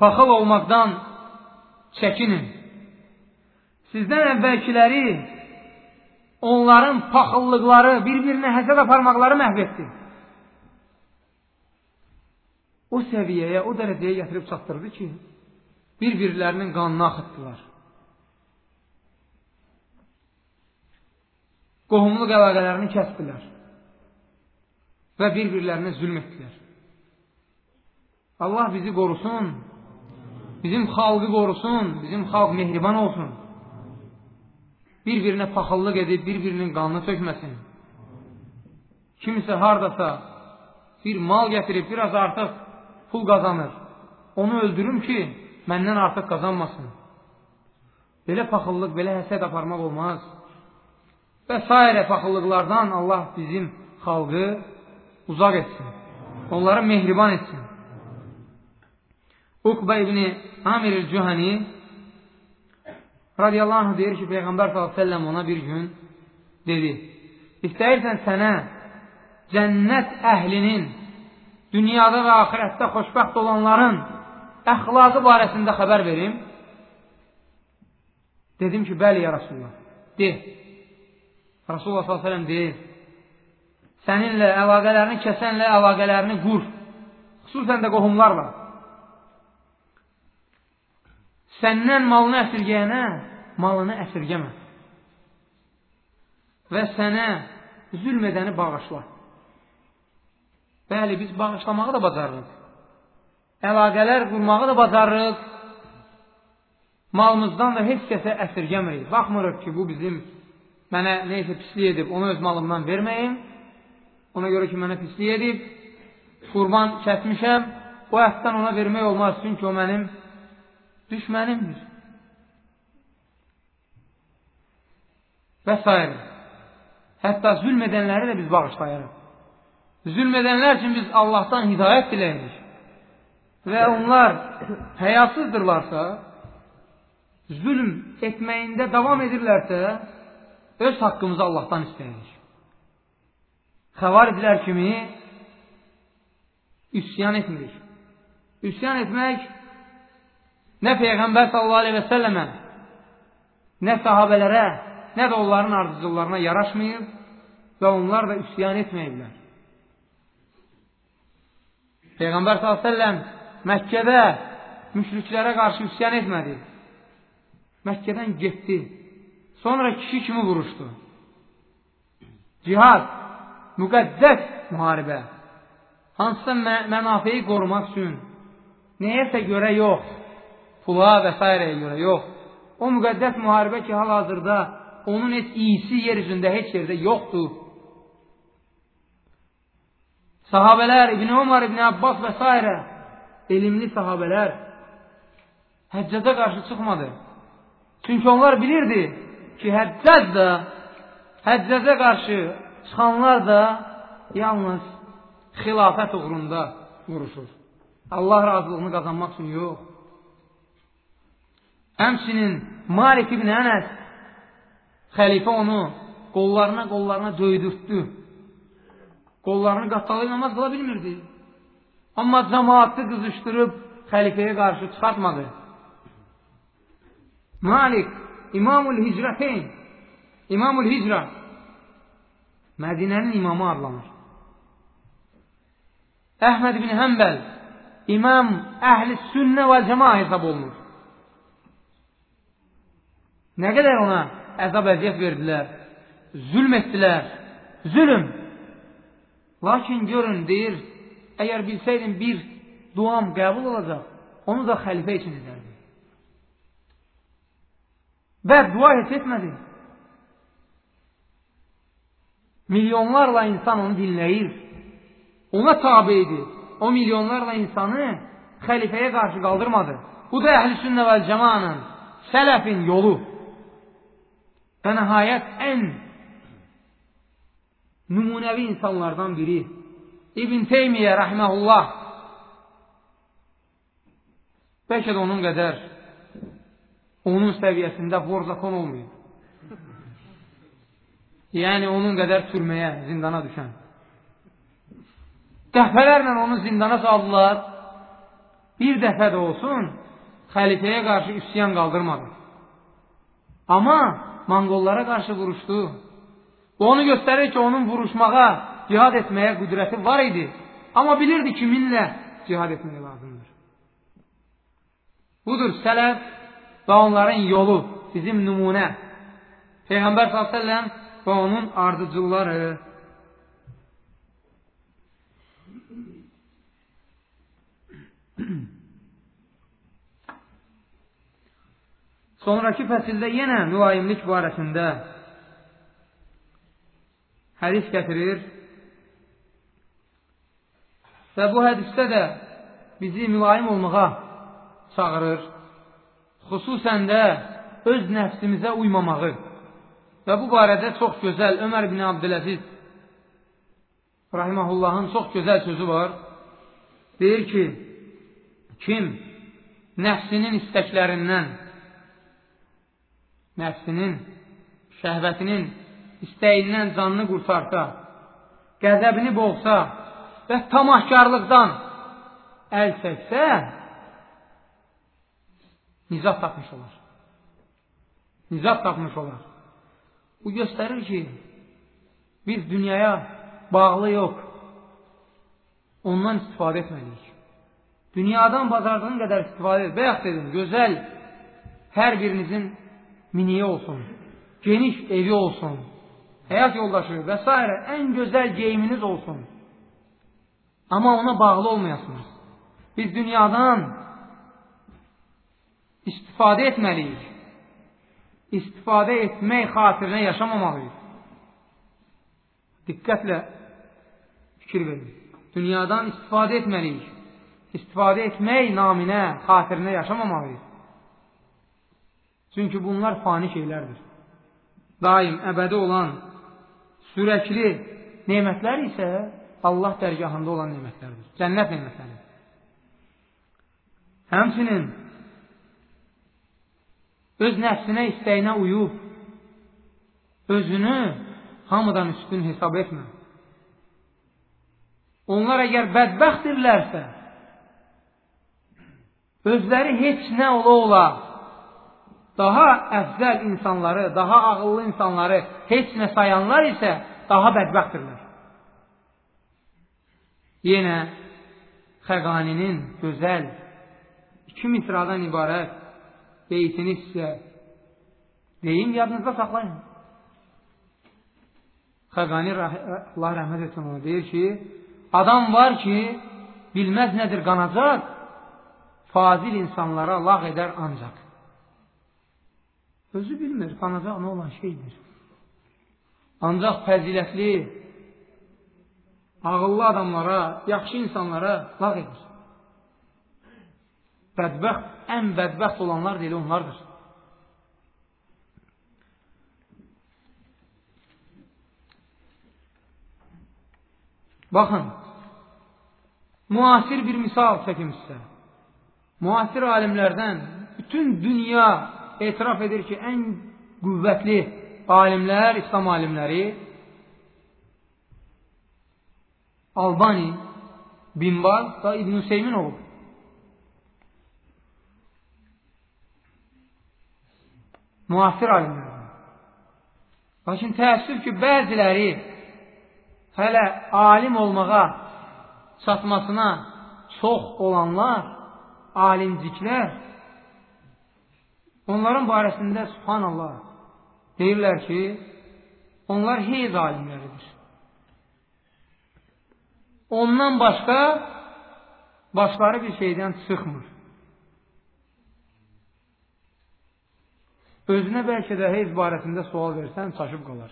paxıl olmaqdan çəkinin. Sizdən əvvəlkiləri onların paxıllıqları, bir-birinə həsəd aparmaqları məhv etdi. O səviyyəyə, o dərəcəyə gətirib çatdırdı ki, bir-birlərinin qanını axıtdılar. Qohumluq əlaqələrini kəsdilər və bir-birlərinə zülm etdilər. Allah bizi qorusun, bizim xalqı qorusun, bizim xalq mehriban olsun bir-birinə paxıllıq edib, bir-birinin qanını tökməsin. Kimsə haradasa bir mal gətirib, biraz artıq pul qazanır. Onu öldürüm ki, məndən artıq qazanmasın. Belə paxıllıq, belə həsəd aparmaq olmaz. Və s. paxıllıqlardan Allah bizim xalqı uzaq etsin. Onları mehriban etsin. Uqba ibn Amir el-Cühəni radiyallahu anh deyir ki, Peyğəmbər s.ə.v ona bir gün dedi, istəyirsən sənə cənnət əhlinin dünyada və axirətdə xoşbəxt olanların əxlaqı barəsində xəbər verim? Dedim ki, bəli, ya Rasulullah. De. Rasulullah s.ə.v deyir, səninlə əlaqələrini kəsənlə əlaqələrini qur. Xüsusən də qohumlarla. Səndən malını əsirgəyənə malını əsirgəmə. Və sənə zülm edəni bağışla. Bəli, biz bağışlamağı da bacarırıq. Əlaqələr qurmağı da bacarırıq. Malımızdan da heç kəsə əsirgəmirik. Baxmırıq ki, bu bizim mənə neysə pislik edib, onu öz malımdan verməyim. Ona görə ki, mənə pislik edib, qurban kəsmişəm, o ətdən ona vermək olmaz, çünki o mənim düşmənimdir. Və s. Hətta zülm edənləri də biz bağışlayarıq. Zülm edənlər üçün biz Allahdan hidayət diləyirik. Və onlar həyasızdırlarsa, zülm etməyində davam edirlərsə, öz haqqımızı Allahdan istəyirik. Xəvariclər kimi üsyan etmirik. Üsyan etmək nə Peyğəmbər sallallahu aleyhi və səlləmə, nə sahabələrə, nə də onların ardıcıllarına yaraşmayıb və onlar da üsyan etməyiblər. Peyğəmbər s.ə.v Məkkədə müşriklərə qarşı üsyan etmədi. Məkkədən getdi. Sonra kişi kimi vuruşdu. Cihad, müqəddəs müharibə. Hansısa mə mənafeyi qorumaq üçün, nəyəsə görə yox, pula və s. görə yox. O müqəddəs müharibə ki, hal-hazırda onun heç iyisi yer üzündə heç yerdə yoxdur. Sahabələr, İbn Umar, İbn Abbas və s. elmli sahabələr həccədə qarşı çıxmadı. Çünki onlar bilirdi ki, həccəd də, həccədə qarşı çıxanlar da yalnız xilafət uğrunda vuruşur. Allah razılığını qazanmaq üçün yox. Həmçinin Malik ibn Ənəs xəlifə onu qollarına qollarına döydürtdü. Qollarını qattalı ilə namaz qıla bilmirdi. Amma cəmaatı qızışdırıb xəlifəyə qarşı çıxartmadı. Malik, İmamul Hicrəteyn, İmamul Hicrə, Mədinənin imamı adlanır. Əhməd ibn Həmbəl, İmam Əhli Sünnə və Cəma hesab olunur. Nə qədər ona əzab əziyyət verdilər, zülm etdilər, zülm. Lakin görün, deyir, əgər bilsəydim bir duam qəbul olacaq, onu da xəlifə üçün edərdim. Və dua heç etmədi. Milyonlarla insan onu dinləyir. Ona tabi idi. O milyonlarla insanı xəlifəyə qarşı qaldırmadı. Bu da əhl-i sünnə və cəmanın, sələfin yolu. Və nəhayət ən nümunəvi insanlardan biri İbn Teymiyyə rəhməhullah bəlkə də onun qədər onun səviyyəsində vorzakon olmayıb. Yəni, onun qədər türməyə, zindana düşən. Dəfələrlə onu zindana saldılar. Bir dəfə də olsun, xəlifəyə qarşı üsyan qaldırmadı. Amma Monqollara qarşı vuruşdu. Bu onu göstərir ki, onun vuruşmağa, cihad etməyə qüdrəti var idi. Amma bilirdi kiminlə cihad etmək lazımdır. Budur sələf və onların yolu, bizim nümunə. Peyğəmbər s.ə.v və onun ardıcılları. Sonraki fəsildə yenə mülayimlik barəsində hədis gətirir və bu hədisdə də bizi mülayim olmağa çağırır. Xüsusən də öz nəfsimizə uymamağı və bu barədə çox gözəl Ömər ibn Abdüləziz Rahiməhullahın çox gözəl sözü var. Deyir ki, kim nəfsinin istəklərindən, nəfsinin, şəhvətinin istəyindən canını qurtarsa, qəzəbini boğsa və tamahkarlıqdan əl çəksə, nizat tapmış olar. Nizat tapmış olar. Bu göstərir ki, biz dünyaya bağlı yox, ondan istifadə etməliyik. Dünyadan bazardığın qədər istifadə et. Bəyək dedim, gözəl hər birinizin miniyi olsun, geniş evi olsun, həyat yoldaşı və s. ən gözəl geyiminiz olsun. Amma ona bağlı olmayasınız. Biz dünyadan istifadə etməliyik. istifadə etmək xatirinə yaşamamalıyıq. Diqqətlə fikir verin. Dünyadan istifadə etməliyik. İstifadə etmək naminə, xatirinə yaşamamalıyıq. Çünki bunlar fani şeylərdir. Daim, əbədi olan, sürəkli nemətlər isə Allah dərgahında olan nemətlərdir. Cənnət nemətləridir. Həmçinin öz nəfsinə istəyinə uyub, özünü hamıdan üstün hesab etmə. Onlar əgər bədbəxtdirlərsə, özləri heç nə ola ola, daha əfzəl insanları, daha ağıllı insanları heç nə sayanlar isə daha bədbəxtdirlər. Yenə Xəqaninin gözəl iki misradan ibarət beytini sizə deyim, yadınızda saxlayın. Xəqani Allah rəhmət etsin ona deyir ki, adam var ki, bilməz nədir qanacaq, fazil insanlara lağ edər ancaq. Özü bilmir, qanacaq nə olan şeydir. Ancaq fəzilətli, ağıllı adamlara, yaxşı insanlara lağ edir. Bədbəxt, ən bədbəxt olanlar deyil, onlardır. Baxın, müasir bir misal çəkim sizə. Müasir alimlərdən bütün dünya etiraf edir ki, ən qüvvətli alimlər, İslam alimləri Albani, Binbaz və İbn Hüseymin olub. Müasir alimlərdən. Lakin təəssüf ki, bəziləri hələ alim olmağa çatmasına çox olanlar, alimciklər, onların barəsində subhanallah deyirlər ki, onlar heyz alimləridir. Ondan başqa başları bir şeydən çıxmır. Özünə bəlkə də heyz barəsində sual versən, çaşıb qalar.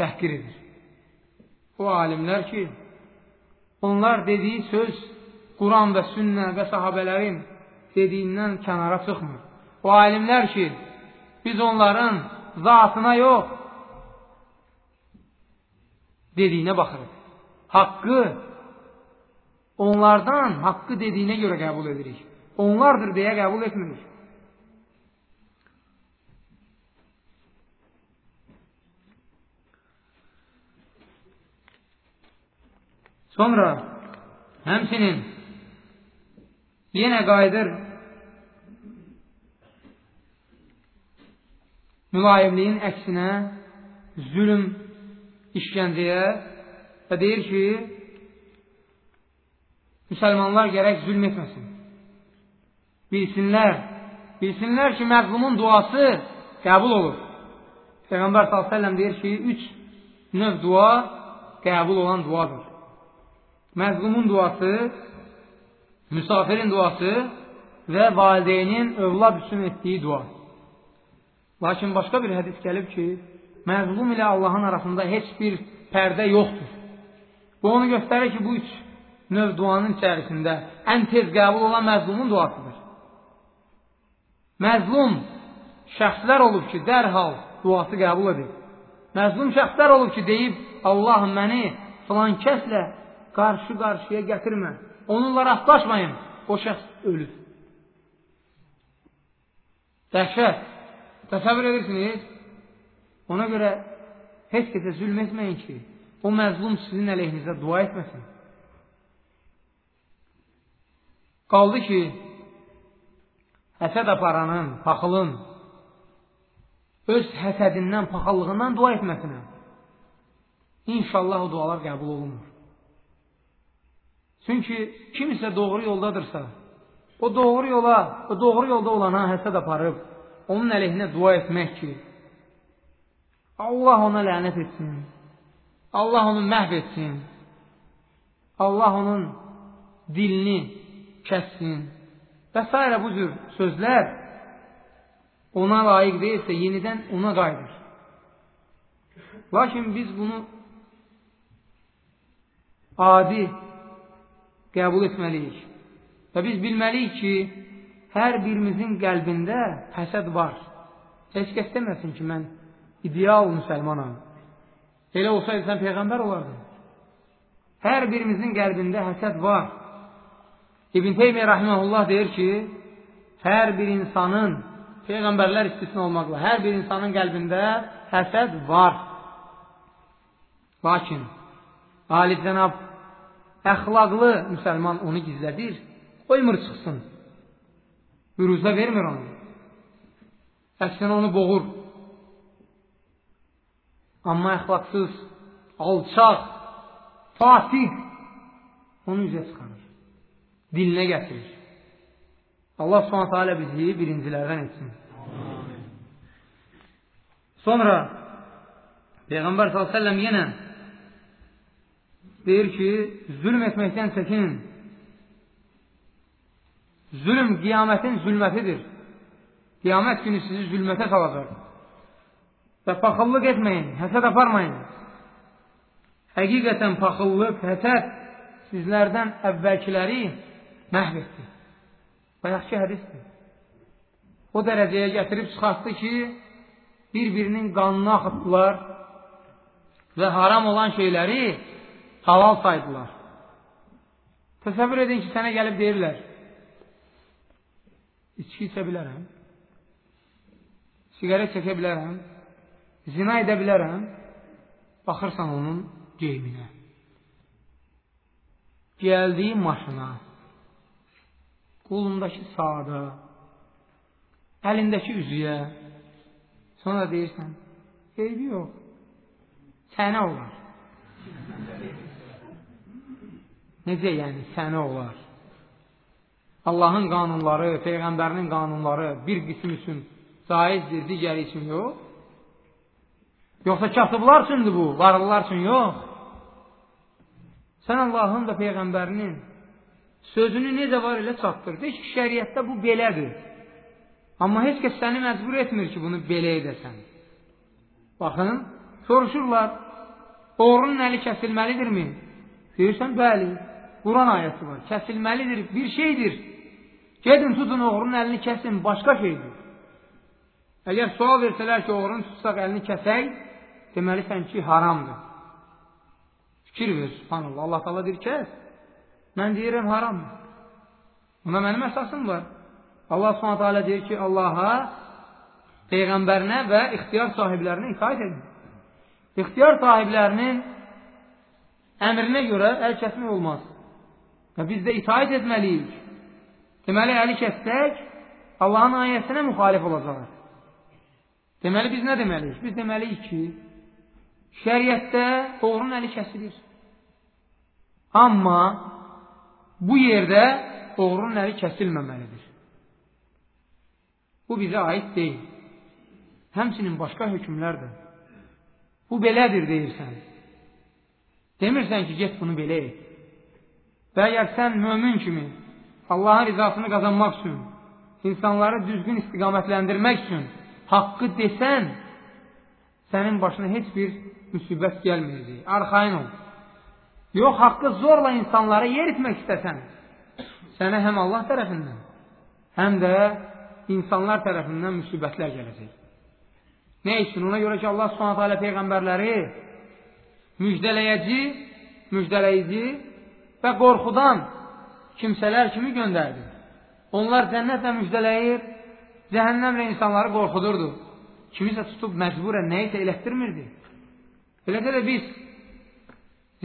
təhqir edir. O alimlər ki, onlar dediyi söz Quran və sünnə və sahabələrin dediyindən kənara çıxmır. O alimlər ki, biz onların zatına yox, dediyinə baxırıq. Haqqı onlardan haqqı dediyinə görə qəbul edirik. Onlardır deyə qəbul etmirik. Sonra həmçinin yenə qayıdır mülayimliyin əksinə zülüm işgəncəyə və deyir ki, müsəlmanlar gərək zülm etməsin. Bilsinlər, bilsinlər ki, məzlumun duası qəbul olur. Peyğəmbər s.ə.v deyir ki, üç növ dua qəbul olan duadır. Məzlumun duası, müsafirin duası və valideynin övlad üçün etdiyi dua. Lakin başqa bir hədis gəlib ki, məzlum ilə Allahın arasında heç bir pərdə yoxdur. Bu onu göstərir ki, bu üç növ duanın içərisində ən tez qəbul olan məzlumun duasıdır. Məzlum şəxslər olub ki, dərhal duası qəbul edib. Məzlum şəxslər olub ki, deyib, Allahım məni filan kəslə qarşı-qarşıya gətirmə. Onunla rastlaşmayın. O şəxs ölür. Dəhşət. Təsəvvür edirsiniz? Ona görə heç kəsə zülm etməyin ki, o məzlum sizin əleyhinizə dua etməsin. Qaldı ki, həsəd aparanın, paxılın, öz həsədindən, paxıllığından dua etməsinə. İnşallah o dualar qəbul olunur. Çünki kimsə doğru yoldadırsa, o doğru yola, o doğru yolda olana həsəd aparıb, onun əleyhinə dua etmək ki, Allah ona lənət etsin, Allah onu məhv etsin, Allah onun dilini kəssin, və s. bu cür sözlər ona layiq deyilsə, yenidən ona qayıdır. Lakin biz bunu adi qəbul etməliyik. Və biz bilməliyik ki, hər birimizin qəlbində həsəd var. Heç kəs deməsin ki, mən ideal müsəlmanam. Elə olsaydı sən Peyğəmbər olardın. Hər birimizin qəlbində həsəd var. İbn Teymiyyə Rahiməhullah deyir ki, hər bir insanın, Peyğəmbərlər istisna olmaqla, hər bir insanın qəlbində həsəd var. Lakin, Ali cənab əxlaqlı müsəlman onu gizlədir, qoymur çıxsın. Büruzə vermir onu. Əksinə onu boğur. Amma əxlaqsız, alçaq, fasiq onu üzə çıxarır. Dilinə gətirir. Allah subhanətə alə bizi birincilərdən etsin. Sonra Peyğəmbər s.ə.v yenə deyir ki, zülm etməkdən çəkinin. Zülm qiyamətin zülmətidir. Qiyamət günü sizi zülmətə salacaq. Və paxıllıq etməyin, həsəd aparmayın. Həqiqətən paxıllıq, həsəd sizlərdən əvvəlkiləri məhv etdi. Bayaqki hədisdir. O dərəcəyə gətirib çıxartdı ki, bir-birinin qanını axıtdılar və haram olan şeyləri halal saydılar. Təsəvvür edin ki, sənə gəlib deyirlər, içki içə bilərəm, sigaret çəkə bilərəm, zina edə bilərəm, baxırsan onun geyiminə, gəldiyi maşına, qolundakı saada, əlindəki üzüyə, sonra deyirsən, eybi yox, sənə olar. Necə yəni sənə olar? Allahın qanunları, Peyğəmbərinin qanunları bir qism üçün caizdir, digəri üçün yox. Yoxsa kasıblar üçündür bu, varlılar üçün yox. Sən Allahın da Peyğəmbərinin sözünü necə var elə çatdır. Deyək ki, şəriətdə bu belədir. Amma heç kəs səni məcbur etmir ki, bunu belə edəsən. Baxın, soruşurlar, oğrunun əli kəsilməlidirmi? Deyirsən, bəli. Quran ayəsi var. Kəsilməlidir, bir şeydir. Gedin tutun oğrunun əlini kəsin, başqa şeydir. Əgər sual versələr ki, oğrunu tutsaq əlini kəsək, deməlisən ki, haramdır. Fikir ver, subhanallah. Allah tala deyir, kəs. Mən deyirəm, haramdır. Buna mənim əsasım var. Allah subhanətə alə deyir ki, Allaha, Peyğəmbərinə və ixtiyar sahiblərinə itaət edin. İxtiyar sahiblərinin əmrinə görə əl kəsmək olmaz. Və biz də itaət etməliyik. Deməli, əli kəssək, Allahın ayəsinə müxalif olacaq. Deməli, biz nə deməliyik? Biz deməliyik ki, şəriətdə oğrun əli kəsilir. Amma bu yerdə oğrunun əli kəsilməməlidir. Bu bizə aid deyil. Həmsinin başqa hökmlər də. Bu belədir deyirsən. Demirsən ki, get bunu belə et. Və əgər sən mömin kimi Allahın rizasını qazanmaq üçün, insanları düzgün istiqamətləndirmək üçün haqqı desən, sənin başına heç bir müsibət gəlməyəcək. Arxain ol. Yox, haqqı zorla insanlara yer etmək istəsən, sənə həm Allah tərəfindən, həm də insanlar tərəfindən müsibətlər gələcək. Nə üçün? Ona görə ki, Allah subhanətə alə Peyğəmbərləri müjdələyici, müjdələyici və qorxudan kimsələr kimi göndərdi. Onlar cənnətlə müjdələyir, cəhənnəmlə insanları qorxudurdu. Kimisə tutub məcburən nəyisə elətdirmirdi. Eləcə də biz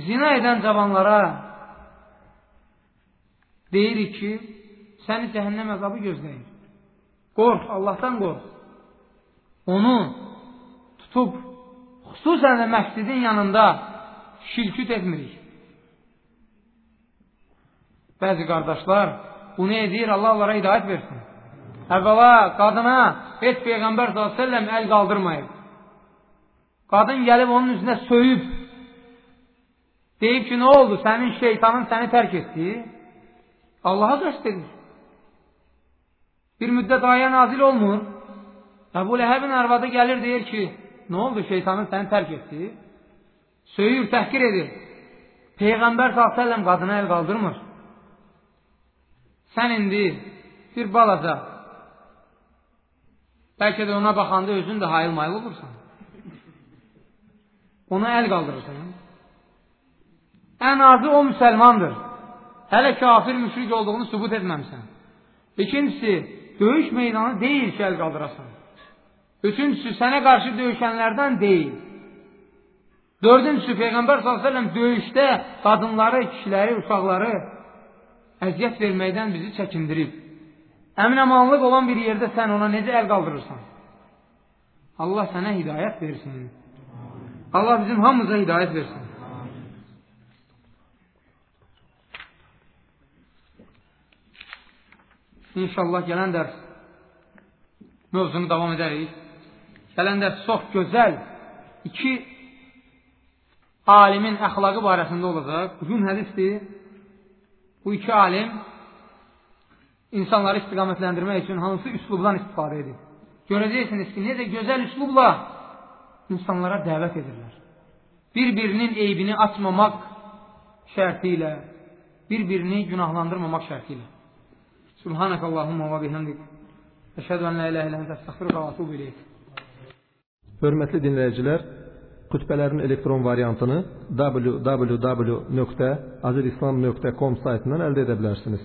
zina edən cavanlara deyirik ki, səni cəhənnəm əzabı gözləyir. Qorx, Allahdan qorx. Onu tutub xüsusən də məscidin yanında şirküt etmirik. Bəzi qardaşlar bunu edir, Allah onlara hidayət versin. Əvvəla qadına heç Peyğəmbər s.ə.v əl qaldırmayıb. Qadın gəlib onun üzünə söyüb, deyib ki, nə oldu, sənin şeytanın səni tərk etdi? Allaha qəst edir. Bir müddət ayə nazil olmur. Əbu Ləhəbin arvadı gəlir, deyir ki, nə oldu, şeytanın səni tərk etdi? Söyür, təhqir edir. Peyğəmbər s.ə.v qadına əl qaldırmır. Sən indi bir balaca, bəlkə də ona baxanda özün də hayıl-mayıl olursan. Ona əl qaldırırsan. Ən azı o müsəlmandır. Hələ kafir müşrik olduğunu sübut etməmsən. İkincisi, döyüş meydanı deyil ki, əl qaldırasan. Üçüncüsü, sənə qarşı döyüşənlərdən deyil. Dördüncüsü, Peyğəmbər s.ə.v döyüşdə qadınları, kişiləri, uşaqları əziyyət verməkdən bizi çəkindirib. Əminəmanlıq olan bir yerdə sən ona necə əl qaldırırsan? Allah sənə hidayət versin. Allah bizim hamımıza hidayət versin. İnşallah gələn dərs mövzunu davam edərik. Gələn dərs çox gözəl iki alimin əxlaqı barəsində olacaq. Uzun hədisdir. Bu iki alim insanları istiqamətləndirmək üçün hansı üslubdan istifadə edir. Görəcəksiniz ki, necə gözəl üslubla insanlara dəvət edirlər. Bir-birinin eybini açmamaq şərti ilə, bir-birini günahlandırmamaq şərti ilə. Subhanəkəllahumma və bihamdik. Əşhədu ən la iləhə ilə əntə əstəxfiruka və atubu ileyk. Hörmətli dinləyicilər, xütbələrin elektron variantını www.azirislam.com saytından əldə edə bilərsiniz.